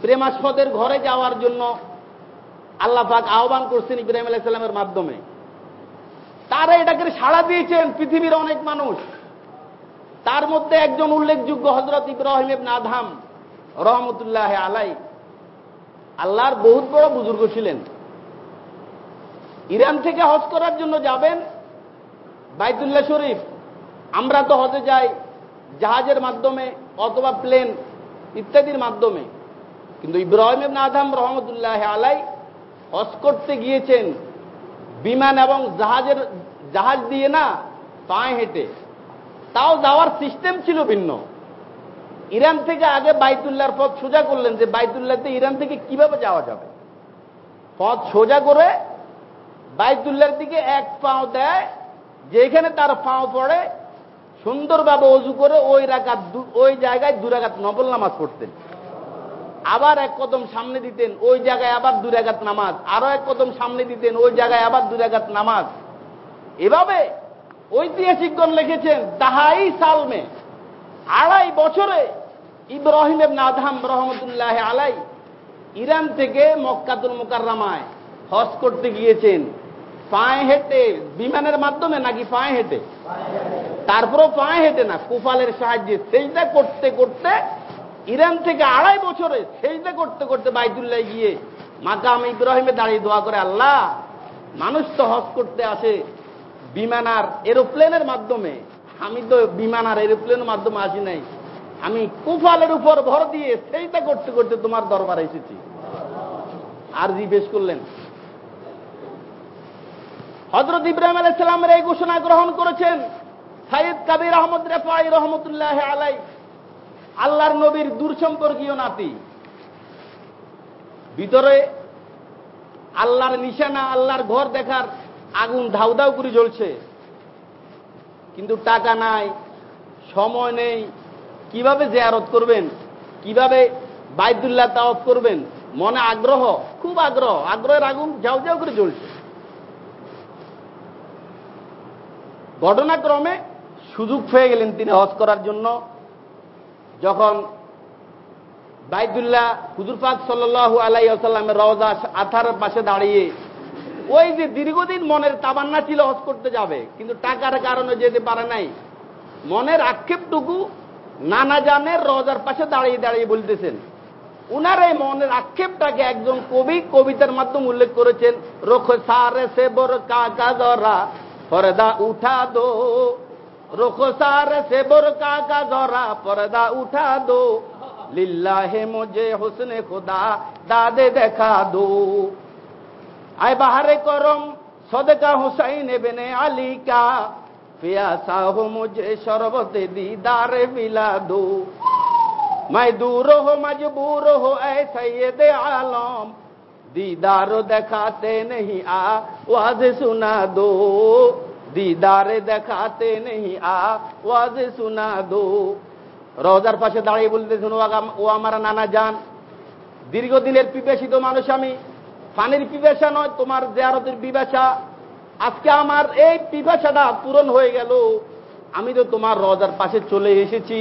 প্রেমাস্পদের ঘরে যাওয়ার জন্য আল্লাহ পাক আহ্বান করছেন ইব্রাহিম আলাইসাল্লামের মাধ্যমে। তারা এটাকে সাড়া দিয়েছেন পৃথিবীর অনেক মানুষ। তার মধ্যে একজন উল্লেখযোগ্য হজরত ইব্রাহিম নাধাম রহমতুল্লাহ আলাই আল্লাহর বহুত বড় বুজুর্গ ছিলেন। ইরান থেকে হজ করার জন্য যাবেন বাইতুল্লাহ শরীফ। আমরা তো হজে যাই জাহাজের মাধ্যমে অথবা প্লেন ইত্যাদির মাধ্যমে। কিন্তু ইব্রাহিম আদম রহমতুল্লাহ আলাই হজ করতে গিয়েছেন বিমান এবং জাহাজের, জাহাজ দিয়ে না পায়ে হেঁটে। তাও যাওয়ার সিস্টেম ছিল ভিন্ন। ইরান থেকে আগে বাইতুল্লাহর পথ সোজা করলেন যে বাইতুল্লাহতে ইরান থেকে কীভাবে যাওয়া যাবে? পথ সোজা করে বাইতুল্লার দিকে এক পাও দেয়, যেখানে তার পাও পড়ে, সুন্দরভাবে অজু করে ওই রাগাত ওই জায়গায় দুরাগাত নবল নামাজ পড়তেন। আবার এক কদম সামনে দিতেন, ওই জায়গায় আবার দুরাগাত নামাজ। আরও এক কদম সামনে দিতেন, ওই জায়গায় আবার দুরাগাত নামাজ। এভাবে ঐতিহাসিকগণ লিখেছেন, দাহাই সালমে, আড়াই বছরে ইব্রাহিম আদহাম রহমতুল্লাহ আলাই ইরান থেকে মক্কাতুল মোকাররামায় হজ করতে গিয়েছেন। পায়ে হেঁটে, বিমানের মাধ্যমে নাকি পায়ে হেঁটে? তারপরও পায়ে হেঁটে না, কুফালের সাহায্যে সেইটা করতে করতে ইরান থেকে আড়াই বছরে সেইটা করতে করতে বাইতুল্লাহ গিয়ে মাকাম ইব্রাহিমে দাঁড়িয়ে দোয়া করে, আল্লাহ, মানুষ তো হজ করতে আসে বিমান আর এরোপ্লেনের মাধ্যমে। আমি তো বিমান আর এরোপ্লেনের মাধ্যমে আসি নাই। আমি কুফালের উপর ভর দিয়ে সেইটা করতে করতে তোমার দরবার এসেছি। আর জি পেশ করলেন। হজরত ইব্রাহিম আলাইসালামের এই ঘোষণা গ্রহণ করেছেন সাইদ কাবির আহমদ রেফাই রহমতুল্লাহ আলাই আল্লাহর নবীর দূর সম্পর্কীয় নাতি। ভিতরে আল্লাহর নিশানা, আল্লাহর ঘর দেখার আগুন ধাউ ধাউ করে জ্বলছে। কিন্তু টাকা নাই, সময় নেই। কীভাবে জেয়ারত করবেন? কীভাবে বাইদুল্লাহ তাওয়াফ করবেন? মনে আগ্রহ, খুব আগ্রহ। আগ্রহের আগুন যাও যাও করে জ্বলছে। ঘটনাক্রমে সুযোগ পেয়ে গেলেন তিনি হজ করার জন্য। যখন বাইদুল্লাহ হুজুর পাক সাল্লাহ আলাই আসাল্লামের রওজা আথার পাশে দাঁড়িয়ে ওই যে দীর্ঘদিন মনের তাবান্না ছিল হজ করতে যাবে, কিন্তু টাকার কারণে যেতে পারে নাই। মনের আক্ষেপটুকু নানা জানের রজার পাশে দাঁড়িয়ে দাঁড়িয়ে বলতেছেন। উনার এই মনের আক্ষেপটাকে একজন কবি কবিতার মাধ্যমে উল্লেখ করেছেন, রোখ সারে সে বর কাকা ধরা পর্দা উঠা দো। रुखसार से बुरका का गौरा पर्दा उठा दो लिल्ला है मुझे हुसन खुदा दादे देखा दो आए बाहर करम सदका हुसैन बिन अली का प्यासा हो मुझे शरबत दीदार मिला दो मैं दूर हो मजबूर हो ऐसा ये दे आलम दीदार दिखाते नहीं आ वाज सुना दो দিদারে দেখাতে নেই আওয়াজ শোনা দো। রোজার পাশে দাঁড়িয়ে বলতে শুনো ও আমার নানা যান দীর্ঘদিনের পিপেশিত মানুষ আমি। পানির পিপাসা নয়, তোমার জেয়ারতের পিপাসা আজকে আমার এই পিপাসাটা পূরণ হয়ে গেল। আমি তো তোমার রজার পাশে চলে এসেছি।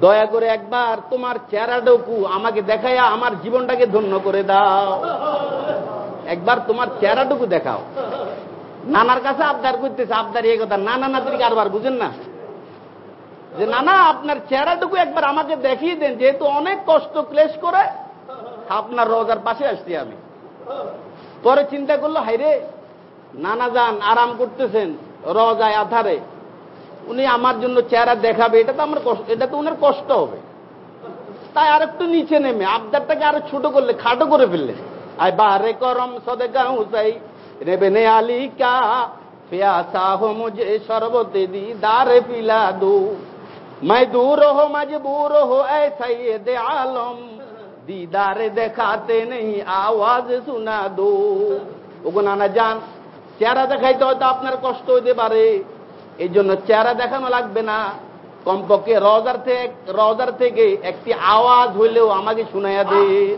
দয়া করে একবার তোমার চেহারাটাকু আমাকে দেখাইয়া আমার জীবনটাকে ধন্য করে দাও। একবার তোমার চেহারাটুকু দেখাও। নানার কাছে আবদার করতেছে, আবদার এই কথা। নানা নাতির কারবার, বুঝেন না? যে নানা, আপনার চেহারাটুকু একবার আমাকে দেখিয়ে দেন, যেহেতু অনেক কষ্ট ক্লেশ করে, আপনার রোজার পাশে আসছি আমি। পরে চিন্তা করল হাইরে নানা যান, আরাম করতেছেন রজায় আধারে। উনি আমার জন্য চেহারা দেখাবে, এটা তো আমার কষ্ট, এটা তো উনার কষ্ট হবে। তাই আর একটু নিচে নেমে, আবদারটাকে আরও ছোট করলে, খাটো করে ফেললে আয় বারে করম সদেকা হুসাই রেবে নে আলী কা प्यासा हो मुझे शरबत दी दार पिला दो मैं दूर हो मजबूर हो ऐसा ये दे आलम दीदार देखाते नहीं आवाज सुना दो ওগো নানা যান চেহারা দেখাইতে হয়তো আপনার কষ্ট হইতে পারে এই জন্য চেহারা দেখানো লাগবে না কমপক্ষে রজার থেকে রজার থেকে একটি আওয়াজ হইলেও আমাকে শুনাইয়া দেন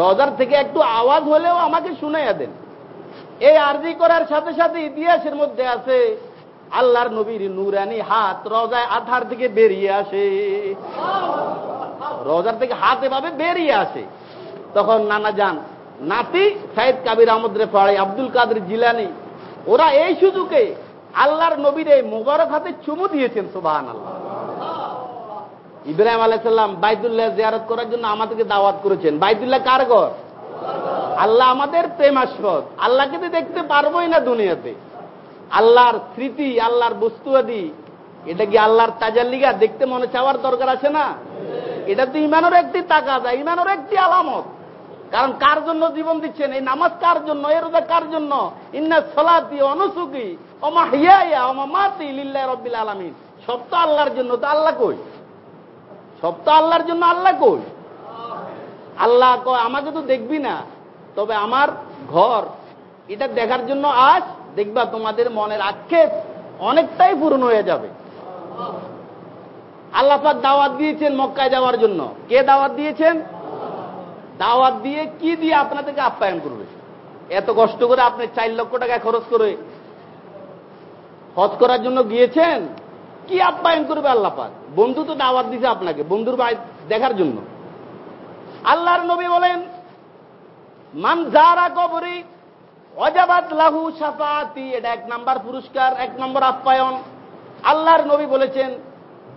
রজার থেকে একটু আওয়াজ হলেও আমাকে শুনাইয়া দেন এই আরজি করার সাথে সাথে ইতিহাসের মধ্যে আছে, আল্লাহর নবীর নুরানি হাত রজায় আধার থেকে বেরিয়ে আসে। রজার থেকে হাত এভাবে বেরিয়ে আসে। তখন নানা যান নাতি সাইদ কাবির আহমদ রেফাড়ে, আব্দুল কাদের জিলানি, ওরা এই সুযোগে আল্লাহর নবীর এই মোবারক হাতে চুমু দিয়েছেন সুবাহান আল্লাহ ইব্রাহিম আলাইসাল্লাম বাইদুল্লাহ জিয়ারত করার জন্য আমাদেরকে দাওয়াত করেছেন। বাইদুল্লাহ কার ঘর? আল্লাহ আমাদের প্রেমাস্পদ আল্লাহকে তো দেখতে পারবোই না দুনিয়াতে। আল্লাহর স্মৃতি, আল্লাহর বস্তুয়াদি এটা কি আল্লাহর তাজার লিগা দেখতে মনে চাওয়ার দরকার আছে না? এটা তো ইমানের একটি তাকাদা ইমানের একটি আলামত। কারণ কার জন্য জীবন দিচ্ছেন? এই নামাজ কার জন্য? এ রোজা কার জন্য? ইন্না সলাতি অনুসুকি ওমা হিয়া ওমা মাতি লিল্লা রব্বিল আলামিন। সব তো আল্লাহর জন্য, তো আল্লাহ কই? সব তো আল্লাহর জন্য আল্লাহ কই? আল্লাহ কয়, আমাকে তো দেখবি না। তবে আমার ঘর। এটা দেখার জন্য আজ দেখবা তোমাদের মনের আক্ষেপ অনেকটাই পূরণ হয়ে যাবে। আল্লাহ পাক দাওয়াত দিয়েছেন মক্কায় যাওয়ার জন্য। কে দাওয়াত দিয়েছেন? দাওয়াত দিয়ে কি দিয়ে আপনাদেরকে আপ্যায়ন করবে? এত কষ্ট করে আপনি চার লক্ষ টাকা খরচ করে হজ করার জন্য গিয়েছেন? কি আপ্যায়ন করবে আল্লাহ পাক? বন্ধু তো দাওয়াত দিছে আপনাকে, বন্ধুর ভাই দেখার জন্য। আল্লাহর নবী বলেন মান কবরি, অজাবাত লাহু সাফাতি এটা এক নাম্বার পুরস্কার, এক নম্বর আপ্যায়ন। আল্লাহর নবী বলেছেন,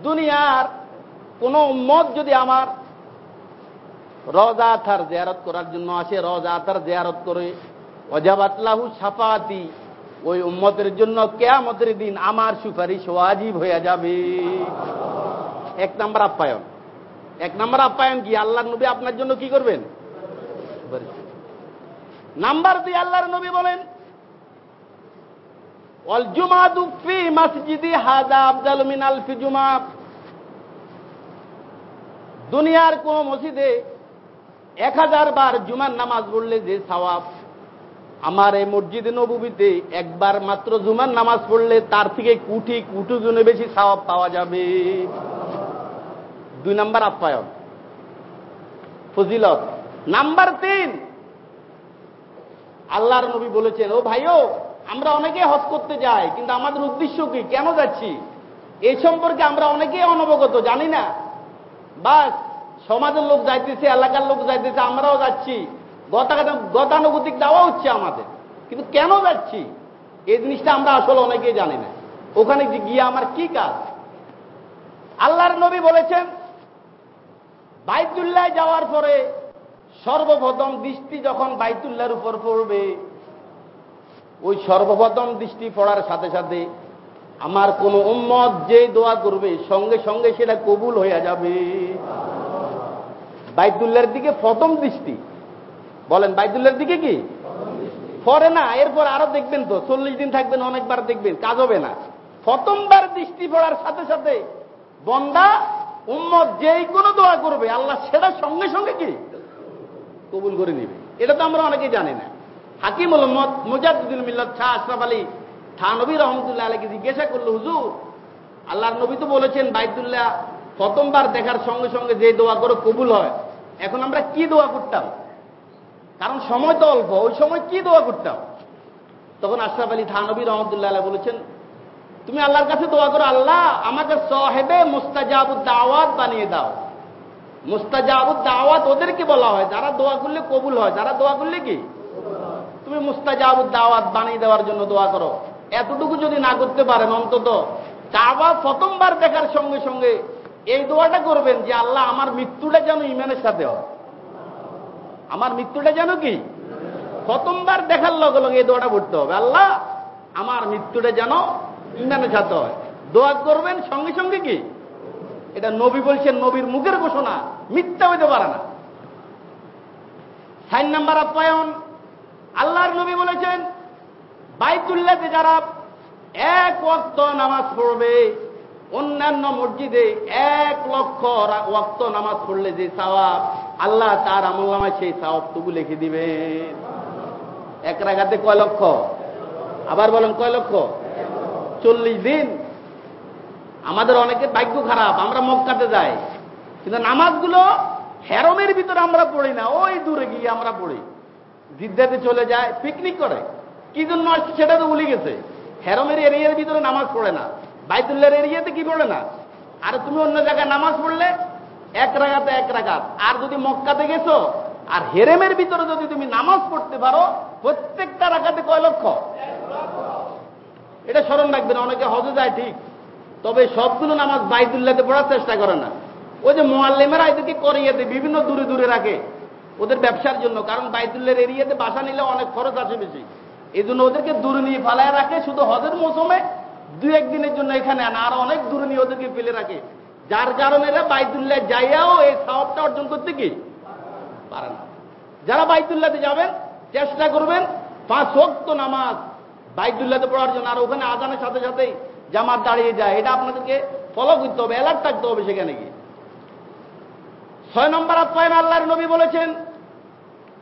দুনিয়ার কোন উম্মত যদি আমার রজা আথার জেয়ারত করার জন্য আসে, রজা আথার জেয়ারত করে, অজাবাত লাহু সাফাতি ওই উম্মতের জন্য কেয়ামতের দিন আমার সুপারিশ ওয়াজিব হয়ে যাবে। এক নাম্বার আপ্যায়ন। এক নাম্বার আপ্যায়ন কি? আল্লাহর নবী আপনার জন্য কি করবেন? নাম্বার দুই আল্লাহর নবী বলেন অল জুমা দুফি মসজিদি হাজা আফজাল মিন আলফি জুমা। দুনিয়ার কোন মসজিদে এক হাজার বার জুমার নামাজ পড়লে যে সওয়াব, আমার এই মসজিদ নবীতে একবার মাত্র জুমার নামাজ পড়লে তার থেকে কুটি কুটু জনে বেশি সওয়াব পাওয়া যাবে। দুই নাম্বার আপ্যায়ন, ফজিলত। নাম্বার তিন আল্লাহর নবী বলেছেন, ও ভাইও, আমরা অনেকে হজ করতে যাই, কিন্তু আমাদের উদ্দেশ্য কি? কেন যাচ্ছি? এই সম্পর্কে আমরা অনেকেই অনবগত, জানি না। বাস, সমাজের লোক যাইতেছে, এলাকার লোক যাইতেছে, আমরাও যাচ্ছি। গতানুগতিক দেওয়া হচ্ছে আমাদের। কিন্তু কেন যাচ্ছি? এই জিনিসটা আমরা আসলে অনেকেই জানি না। ওখানে গিয়ে আমার কি কাজ? আল্লাহর নবী বলেছেন, বাইতুল্লাহ যাওয়ার পরে সর্বপ্রথম দৃষ্টি যখন বাইতুল্লাহর উপর পড়বে, ওই সর্বপ্রথম দৃষ্টি পড়ার সাথে সাথে আমার কোন উম্মত যে দোয়া করবে, সঙ্গে সঙ্গে সেটা কবুল হয়ে যাবে। বাইতুল্লার দিকে প্রথম দৃষ্টি। বলেন বাইতুল্লার দিকে কি? পরে না, এরপর আরও দেখবেন তো, চল্লিশ দিন থাকবেন, অনেকবার দেখবেন, কাজ হবে না। প্রথমবার দৃষ্টি পড়ার সাথে সাথে বন্দা উম্মত যেই কোনো দোয়া করবে, আল্লাহ সেটা সঙ্গে সঙ্গে কি? কবুল করে নিবে। এটা তো আমরা অনেকেই জানি না। হাকিম মোহাম্মদ মুজাদুদ্দিন মিল্লত শাহ আশরাফ আলী থানবী রহমতুল্লাহ আলীকে জিজ্ঞাসা করল, হুজুর, আল্লাহর নবী তো বলেছেন বাইদুল্লাহ প্রথমবার দেখার সঙ্গে সঙ্গে যে দোয়া করে কবুল হয়। এখন আমরা কি দোয়া করতাম? কারণ সময় তো অল্প, ওই সময় কি দোয়া করতাম? তখন আশরাফ আলী থানবী রহমতুল্লাহ আলী বলেছেন, তুমি আল্লাহর কাছে দোয়া করো, আল্লাহ আমাকে সহেবে মুস্তাজাবুদ দাওয়াত বানিয়ে দাও। মুস্তাজাবুদ দাওয়াত ওদেরকে বলা হয়। যারা দোয়া করলে কবুল হয়। যারা দোয়া করলে কি? তুমি মুস্তাজাবুদ দাওয়াত বানিয়ে দেওয়ার জন্য দোয়া করো। এতটুকু যদি না করতে পারেন, অন্তত কাবা প্রথমবার দেখার সঙ্গে সঙ্গে এই দোয়াটা করবেন যে, আল্লাহ, আমার মৃত্যুটা যেন ইমানের সাথে হয়। আমার মৃত্যুটা যেন কি? প্রথমবার দেখার লগে লগে এই দোয়াটা পড়তে হবে। আল্লাহ, আমার মৃত্যুটা যেন ইমানের সাথে হয়। দোয়া করবেন সঙ্গে সঙ্গে কি? এটা নবী বলছেন নবীর মুখের ঘোষণা, মিথ্যা হইতে পারে না। সাইন নাম্বার আপ্যায়ন আল্লাহর নবী বলেছেন, বাইতুল্লাতে যারা এক ওয়াক্ত নামাজ পড়বে, অন্যান্য মসজিদে এক লক্ষ ওয়াক্ত নামাজ পড়লে যে সাওয়াব, আল্লাহ তার আমল নামায় সেই সাওয়াবটুকু লিখে দিবেন। এক রাগাতে কয় লক্ষ? আবার বলেন কয় লক্ষ? চল্লিশ দিন। আমাদের অনেকের ভাগ্য খারাপ, আমরা মক্কাতে যাই। কিন্তু নামাজগুলো হেরমের ভিতরে আমরা পড়ি না, ওই দূরে গিয়ে আমরা পড়ি। জিদ্দাতে চলে যায় পিকনিক করে। কি জন্য আসছে সেটা তো ভুলে গেছে। হেরমের এরিয়ার ভিতরে নামাজ পড়ে না। বাইতুল্লার এরিয়াতে কি পড়ে না? আর তুমি অন্য জায়গায় নামাজ পড়লে এক রাগাতে এক রাগাত। আর যদি মক্কাতে গেছো, আর হেরেমের ভিতরে যদি তুমি নামাজ পড়তে পারো, প্রত্যেকটা রাখাতে কয় লক্ষ? এটা স্মরণ রাখবেন, অনেকে হজে যায় ঠিক। তবে সবগুলো নামাজ বাইতুল্লাতে পড়ার চেষ্টা করে না। ওই যে মোয়াল্লেমেরা এদেরকে করিয়েতে বিভিন্ন দূরে দূরে রাখে ওদের ব্যবসার জন্য, কারণ বাইতুল্লার এরিয়াতে বাসা নিলে অনেক খরচ আছে বেশি। এই জন্য ওদেরকে দূরে নিয়ে ফালায় রাখে, শুধু হজের মৌসুমে দু একদিনের জন্য এখানে আনা, আর অনেক দূরে নিয়ে ওদেরকে ফেলে রাখে। যার কারণে এরা বাইতুল্লাহ যাইয়াও এই সাহবটা অর্জন করতে কি? পারে না। যারা বাইতুল্লাতে যাবেন, চেষ্টা করবেন, পাঁচ ওয়াক্ত নামাজ বাইতুল্লাতে পড়ার জন্য, আর ওখানে আজানের সাথে সাথেই জামাত দাঁড়িয়ে যায়, এটা আপনাদেরকে ফলো করতে হবে অ্যালার্ট থাকতে হবে সেখানে গিয়ে। ছয় নম্বর আপ্যায়ন আল্লাহর নবী বলেছেন,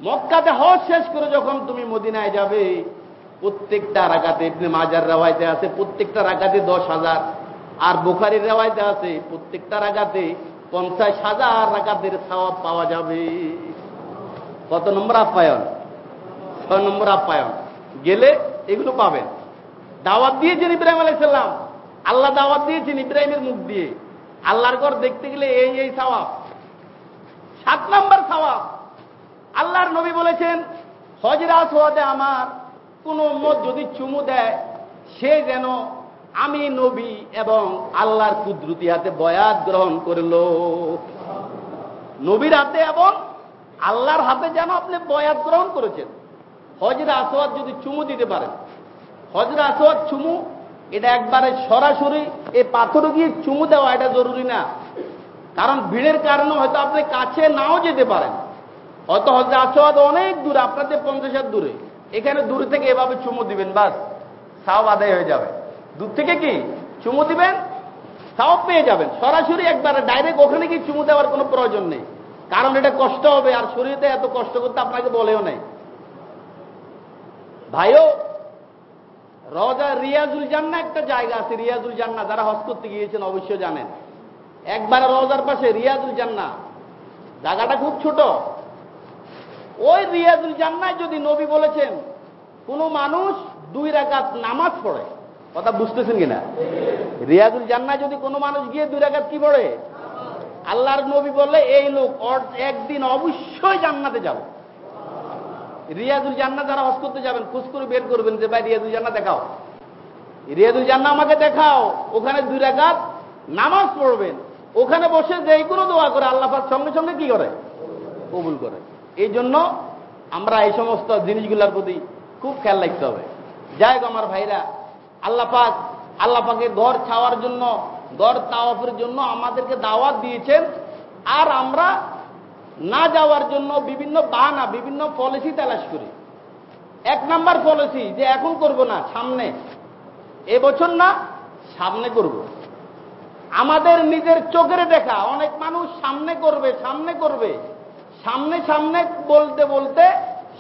মক্কাতে হজ শেষ করে যখন তুমি মদিনায় যাবে, প্রত্যেকটা রাগাতে মাজার রেওয়ায়তে আছে, প্রত্যেকটা রাগাতে দশ হাজার। আর বুখারির রেওয়ায়তে আছে, প্রত্যেকটা রাগাতে পঞ্চাশ হাজার রাগাতের সওয়াব পাওয়া যাবে। কত নম্বর আপ্যায়ন? ছয় নম্বর আপ্যায়ন। গেলে এগুলো পাবেন। দাওয়াত দিয়েছেন ইব্রাহিম আলাইসাল্লাম আল্লাহ দাওয়াত দিয়েছেন ইব্রাহিমের মুখ দিয়ে। আল্লাহর ঘর দেখতে গেলে এই এই সওয়াব। সাত নম্বর সওয়াব। আল্লাহর নবী বলেছেন হজরা সোয়াদে আমার কোন মত যদি চুমু দেয়, সে যেন আমি নবী এবং আল্লাহর কুদরতি হাতে বয়াত গ্রহণ করল। নবীর হাতে এবং আল্লাহর হাতে যেন আপনি বয়াত গ্রহণ করেছেন। হজরা আসোয়াদ যদি চুমু দিতে পারেন হজরা আসোয়াদ চুমু, এটা একবারে সরাসরি এই পাথরে গিয়ে চুমু দেওয়া এটা জরুরি না। কারণ ভিড়ের কারণে হয়তো আপনি কাছে নাও যেতে পারেন। হয়তো হজরা আসোয়াদ অনেক দূরে, আপনাদের পঞ্চাশ হাত দূরে। এখানে দূরে থেকে এভাবে চুমু দিবেন, বাস। সাও আদায় হয়ে যাবে। দূর থেকে কি? চুমু দিবেন সাও পেয়ে যাবেন। সরাসরি একবারে ডাইরেক্ট ওখানে গিয়ে চুমু দেওয়ার কোনো প্রয়োজন নেই। কারণ এটা কষ্ট হবে, আর শরীরে এত কষ্ট করতে আপনাকে বলেও নেই। ভাইও রজা রিয়াজুল জান্না একটা জায়গা আছে, রিয়াজুল জান্না যারা হজ করতে গিয়েছেন অবশ্যই জানেন। একবারে রজার পাশে রিয়াজুল জান্না জায়গাটা খুব ছোট। ওই রিয়াজুল জান্নায় যদি নবী বলেছেন, কোন মানুষ দুই রাকাত নামাজ পড়ে। কথা বুঝতেছেন কিনা? রিয়াজুল জান্নায় যদি কোনো মানুষ গিয়ে দুই রাকাত কি পড়ে? আল্লাহর নবী বললে, এই লোক একদিন অবশ্যই জান্নাতে যাবে। রিয়াজুল জান্না যারা হজ করতে যাবেন খুশ করে বের করবেন যে, ভাই রিয়াজুল জান্না দেখাও। রিয়াজুল জান্না আমাকে দেখাও। ওখানে দুই রাকাত নামাজ পড়বেন। ওখানে বসে যে কোনো দোয়া করে আল্লাহ সঙ্গে সঙ্গে কি করে? কবুল করে। এই জন্য আমরা এই সমস্ত জিনিসগুলোর প্রতি খুব খেয়াল রাখতে হবে। যাই আমার ভাইরা, আল্লাহ পাক, আল্লাহ পাকে ঘর ছাওয়ার জন্য, ঘর তাওয়াফের জন্য আমাদেরকে দাওয়াত দিয়েছেন। আর আমরা না যাওয়ার জন্য বিভিন্ন বাহানা, বিভিন্ন পলিসি তালাশ করি। এক নাম্বার পলিসি যে এখন করব না, সামনে। এবছর না, সামনে করব। আমাদের নিজের চোখের দেখা, অনেক মানুষ সামনে করবে সামনে করবে। সামনে সামনে বলতে বলতে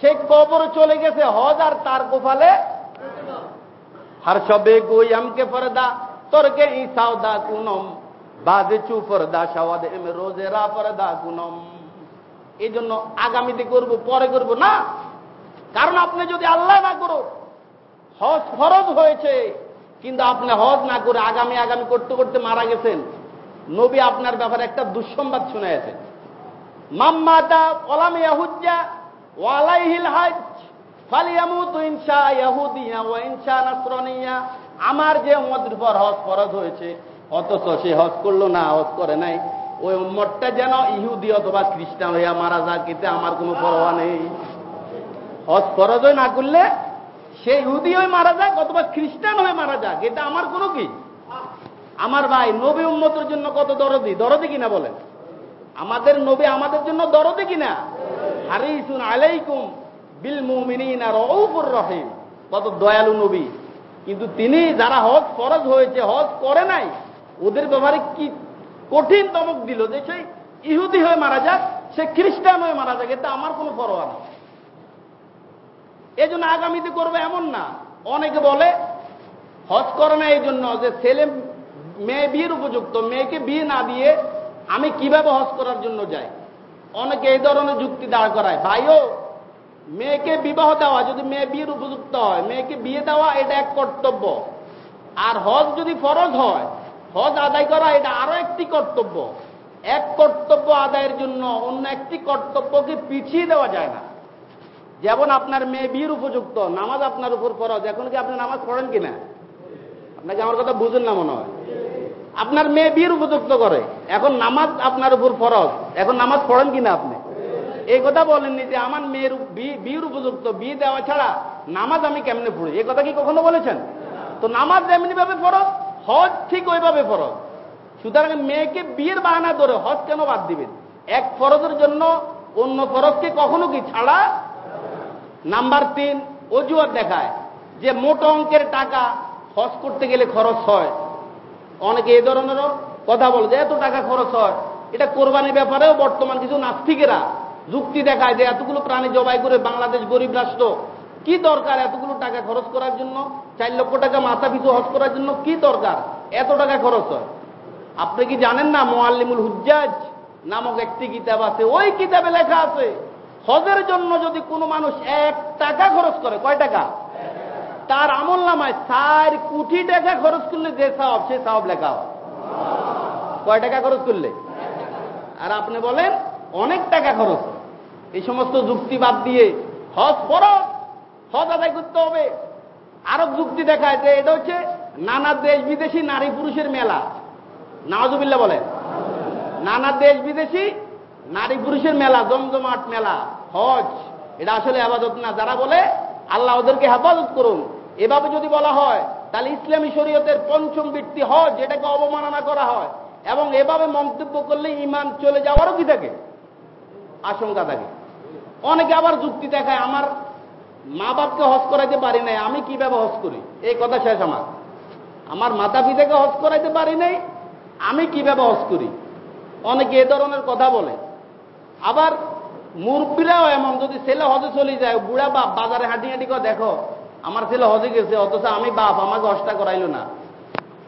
সে কবর চলে গেছে হজ আর তার গোপালে হর সবে গোই আমকে ফরদা তোরকে ই সাউদা কুনম বাজে চু ফরদা সাওয়াদ এম রোজেরা ফরদা কুনম এই জন্য আগামীতে করব, পরে করব না। কারণ আপনি যদি আল্লাহ না করো, হজ ফরজ হয়েছে, কিন্তু আপনি হজ না করে আগামী আগামী করতে করতে মারা গেছেন, নবী আপনার ব্যাপারে একটা দুঃসংবাদ শুনেছেন মাম্মাতা ওয়ালাইহিল নাসরানিয়া। আমার যে উম্মতের উপর হজ ফরজ হয়েছে, অথচ সে হজ করল না, হজ করে নাই। ওই উম্মতটা যেন ইহুদি অথবা খ্রিস্টান হইয়া মারা যাক এতে আমার কোনো পরোয়া নেই। হজ ফরজ না করলে সে ইহুদি হয়ে মারা যাক অথবা খ্রিস্টান হয়ে মারা যাক, এটা আমার কোনো কি? আমার ভাই, নবী উম্মতের জন্য কত দরদি? দরদি কিনা বলেন? আমাদের নবী আমাদের জন্য দরদি কিনা? হারিসুন আলাইকুম বিল মুমিনিনা রউফুর রহিম। কত দয়ালু নবী। কিন্তু তিনি যারা হজ ফরজ হয়েছে, হজ করে নাই, ওদের ব্যাপারে কি কঠিন দমক দিল যে সেই ইহুদি হয়ে মারা যাক, সে খ্রিস্টান হয়ে মারা যাক এটা আমার কোনো পরোয়া না। এই জন্য আগামীতে করবে এমন না। অনেকে বলে, হজ করে না এই জন্য যে ছেলে মেয়ে বিয়ের উপযুক্ত, মেয়েকে বিয়ে না দিয়ে আমি কীভাবে হজ করার জন্য যাই? অনেকে এই ধরনের যুক্তি দাঁড় করায়। ভাইও, মেয়েকে বিবাহ দেওয়া যদি মেয়ে বিয়ের উপযুক্ত হয়, মেয়েকে বিয়ে দেওয়া এটা এক কর্তব্য। আর হজ যদি ফরজ হয় হজ আদায় করা এটা আরও একটি কর্তব্য। এক কর্তব্য আদায়ের জন্য অন্য একটি কর্তব্যকে পিছিয়ে দেওয়া যায় না। যেমন আপনার মেয়ে বিয়ের উপযুক্ত, নামাজ আপনার উপর ফরজ, এখন কি আপনি নামাজ পড়েন কিনা? আপনাকে আমার কথা বুঝেন না মনে হয়। আপনার মেয়ে বিয়ের উপযুক্ত করে, এখন নামাজ আপনার উপর ফরজ, এখন নামাজ পড়েন কিনা আপনি? এই কথা বলেননি যে আমার মেয়ের বিয়ের উপযুক্ত, বিয়ে দেওয়া ছাড়া নামাজ আমি কেমনে পড়ি? এই কথা কি কখনো বলেছেন? তো নামাজ যেমনি ভাবে ফরজ? হজ ঠিক ওইভাবে ফরজ। সুতরাং মেয়েকে বিয়ের বাহানা ধরে হজ কেন বাদ দিবেন? এক ফরজের জন্য অন্য ফরজকে কখনো কি ছাড়া? নাম্বার তিন অজুয়ার দেখায় যে মোট অঙ্কের টাকা হজ করতে গেলে খরচ হয়। অনেকে এ ধরনেরও কথা বলে যে এত টাকা খরচ হয়। এটা কোরবানির ব্যাপারেও বর্তমান কিছু নাস্তিকেরা যুক্তি দেখায় যে এতগুলো প্রাণী জবাই করে বাংলাদেশ গরিব রাষ্ট্র কি দরকার এতগুলো টাকা খরচ করার জন্য? চার লক্ষ টাকা মাথা পিছু হজ করার জন্য কি দরকার? এত টাকা খরচ হয়। আপনি কি জানেন না মোয়াল্লিমুল হুজ্জাজ নামক একটি কিতাব আছে? ওই কিতাবে লেখা আছে, হজের জন্য যদি কোনো মানুষ এক টাকা খরচ করে, কয় টাকা? তার আমল নামায় চার কোটি টাকা খরচ করলে যে সাহব সে সাহব লেখা হয়। কয় টাকা খরচ করলে? আর আপনি বলেন, অনেক টাকা খরচ এই সমস্ত যুক্তি বাদ দিয়ে হজ ফরজ। হজ আদায় করতে হবে। আরও যুক্তি দেখায় যে এটা হচ্ছে নানা দেশ বিদেশি নারী পুরুষের মেলা। নওয়াজুবিল্লা বলেন। নানা দেশ বিদেশি নারী পুরুষের মেলা, জমজমাট মেলা, হজ, এটা আসলে আবাদত না। যারা বলে, আল্লাহ ওদেরকে হেফাজত করুন। এভাবে যদি বলা হয়, তাহলে ইসলামী শরীয়তের পঞ্চম বৃত্তি হজ এটাকে অবমাননা করা হয়। এবং এভাবে মন্তব্য করলে ইমান চলে যাওয়ারও কি থাকে? আশঙ্কা থাকে। অনেকে আবার যুক্তি দেখায়, আমার মা বাপকে হজ করাইতে পারি নাই, আমি কীভাবে হজ করি? এই কথা শেষ আমার। আমার মাতা পিতাকে হজ করাইতে পারি নাই, আমি কীভাবে হজ করি? অনেকে এ ধরনের কথা বলে। আবার মুরব্বীরাও এমন, যদি ছেলে হজে চলে যায়, বুড়া বাপ বাজারে হাঁটি হাঁটি করে, দেখো, আমার ছেলে হজে গেছে, অথচ আমি বাপ, আমাকে হজটা করাইল না।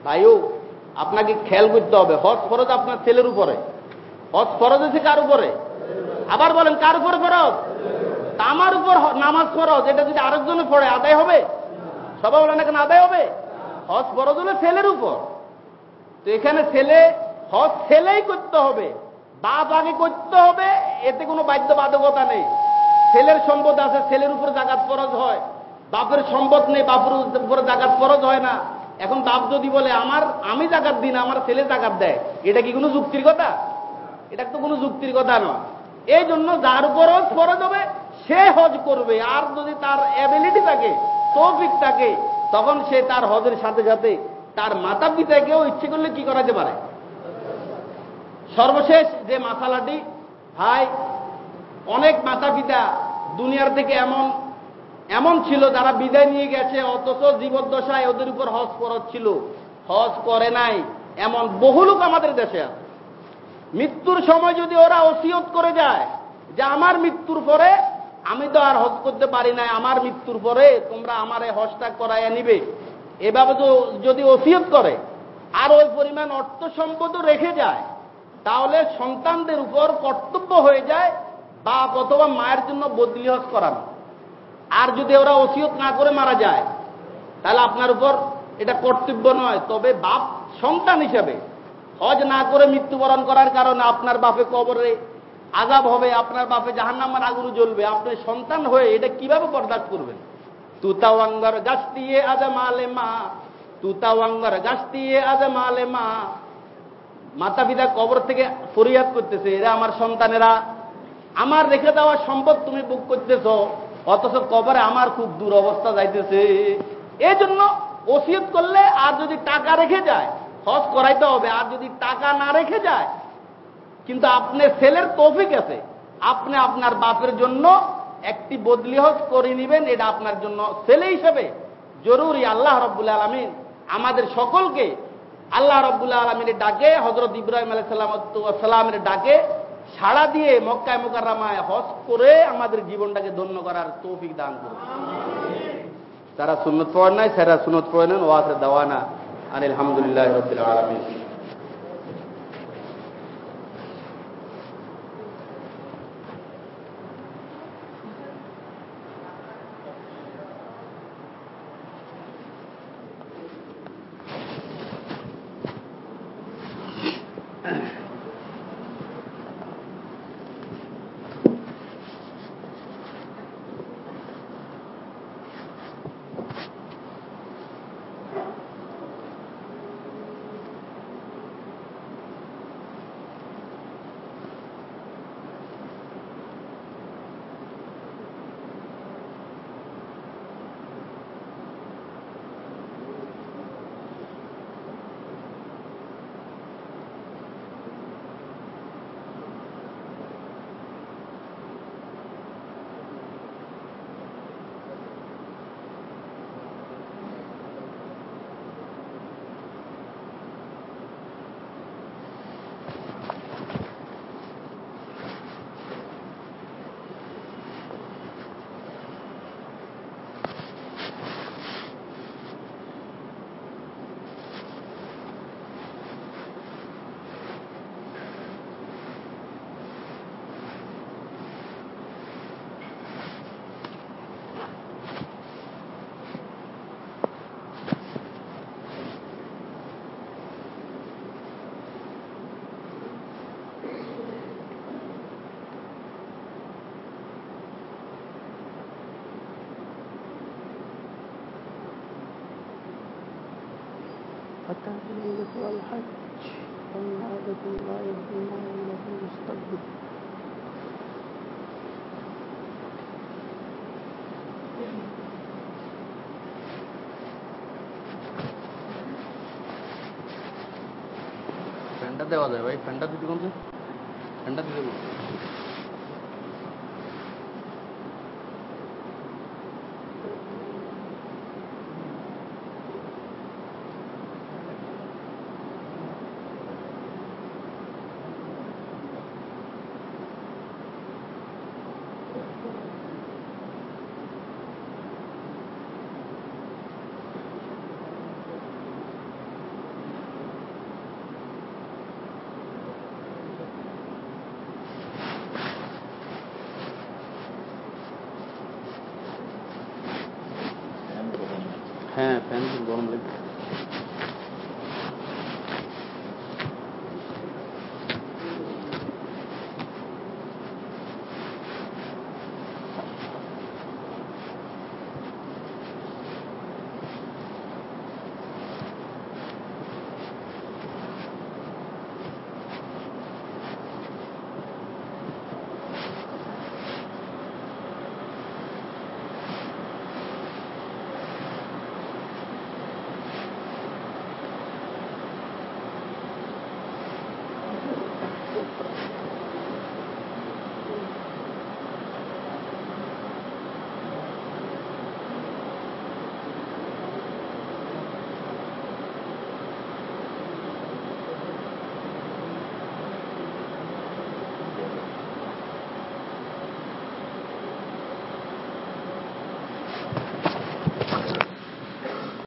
ভাইও, আপনাকে খেয়াল করতে হবে, হজ ফরজ আপনার ছেলের উপরে। হজ ফরজ আছে কার উপরে? আবার বলেন, কার উপরে ফরজ? আমার উপর নামাজ ফরজ, এটা যদি আরেকজনে পড়ে, আদায় হবে? সবাই বলেন এখানে আদায় হবে? হজ ফরজ হলে ছেলের উপর। তো এখানে ছেলে, হজ ছেলেই করতে হবে। বাপ আগে করতে হবে, এতে কোনো বাধ্যবাধকতা নেই। ছেলের সম্পদ আছে, ছেলের উপর জাগাত ফরজ হয়। বাপের সম্পদ নেই, বাপের উপরে জাগাত ফরজ হয় না। এখন বাপ যদি বলে, আমার, আমি জাগাত দিন আমার ছেলে জাগাত দেয়, এটা কি কোনো যুক্তির কথা? এটা তো কোনো যুক্তির কথা নয়। এই জন্য যার উপর ফরজ হবে সে হজ করবে, আর যদি তার অ্যাবিলিটি থাকে, তৌফিক থাকে, তখন সে তার হজের সাথে সাথে তার মাতা পিতাকেও ইচ্ছে করলে কি করাতে পারে? সর্বশেষ যে মাসালাটি, ভাই, অনেক মাতা পিতা দুনিয়ার থেকে এমন এমন ছিল, যারা বিদায় নিয়ে গেছে, অথচ জীবদ্দশায় ওদের উপর হজ ফরজ ছিল। হজ করে নাই, এমন বহু লোক আমাদের দেশে আছে। মৃত্যুর সময় যদি ওরা ওসিয়ত করে যায়, যে আমার মৃত্যুর পরে আমি তো আর হজ করতে পারি নাই, আমার মৃত্যুর পরে তোমরা আমার এই হজটা করাইয়া নিবে। এভাবে তো যদি ওসিয়ত করে, আর ওই পরিমাণ অর্থ সম্পদ রেখে যায়, তাহলে সন্তানদের উপর কর্তব্য হয়ে যায়, বাপ অথবা মায়ের জন্য বদলি হজ করানো। আর যদি ওরা ওসিয়ত না করে মারা যায়, তাহলে আপনার উপর এটা কর্তব্য নয়, তবে বাপ সন্তান হিসাবে হজ না করে মৃত্যুবরণ করার কারণে আপনার বাপে কবরে আজাব হবে, আপনার বাপে জাহান্নামার আগুন জ্বলবে, আপনি সন্তান হয়ে এটা কীভাবে বরদাস্ত করবেন? তুতাওয়াঙ্গার গাছ দিয়ে আজ মালে মা, তুতাওয়াঙ্গার গাছ দিয়ে আজ মালে মা। মাতা পিতা কবর থেকে ফরিয়াদ করতেছে, এরা আমার সন্তানেরা। আমার রেখে দেওয়া সম্পদ তুমি বুক করতেছ, অথচ কবরে আমার খুব দূর অবস্থা যাইতেছে। এই জন্য ওসিয়ত করলে আর যদি টাকা রেখে যায়, হজ করাইতে হবে, আর যদি টাকা না রেখে যায় কিন্তু আপনার ছেলের তৌফিক আছে। আপনি আপনার বাপের জন্য একটি বদলি হজ করে নেবেন, এটা আপনার জন্য ছেলে হিসেবে জরুরি। আল্লাহ রব্বুল্লাহ আলমিন আমাদের সকলকে আল্লাহ রব্বুল্লাহ আলমিনের ডাকে হজরত ইব্রাহিম আলাই সাল্লামের ডাকে সাড়া দিয়ে মক্কায় মোকাররামায় হজ করে আমাদের জীবনটাকে ধন্য করার তৌফিক দান করবে তারা সুন্নত পড়েন নাই সেরা সুনত পড়ে নেন, ওয়াসে দেওয়ানা। আলহামদুলিল্লাহ রবিল আলমিন। التهليل والحج والعادة لا يهدينا إلا المستقبل ফ্যানটা দেওয়া যায় ভাই ফ্যানটা দিতে কোন ফ্যানটা দিতে কোন হ্যাঁ ফ্যান গরম লাগবে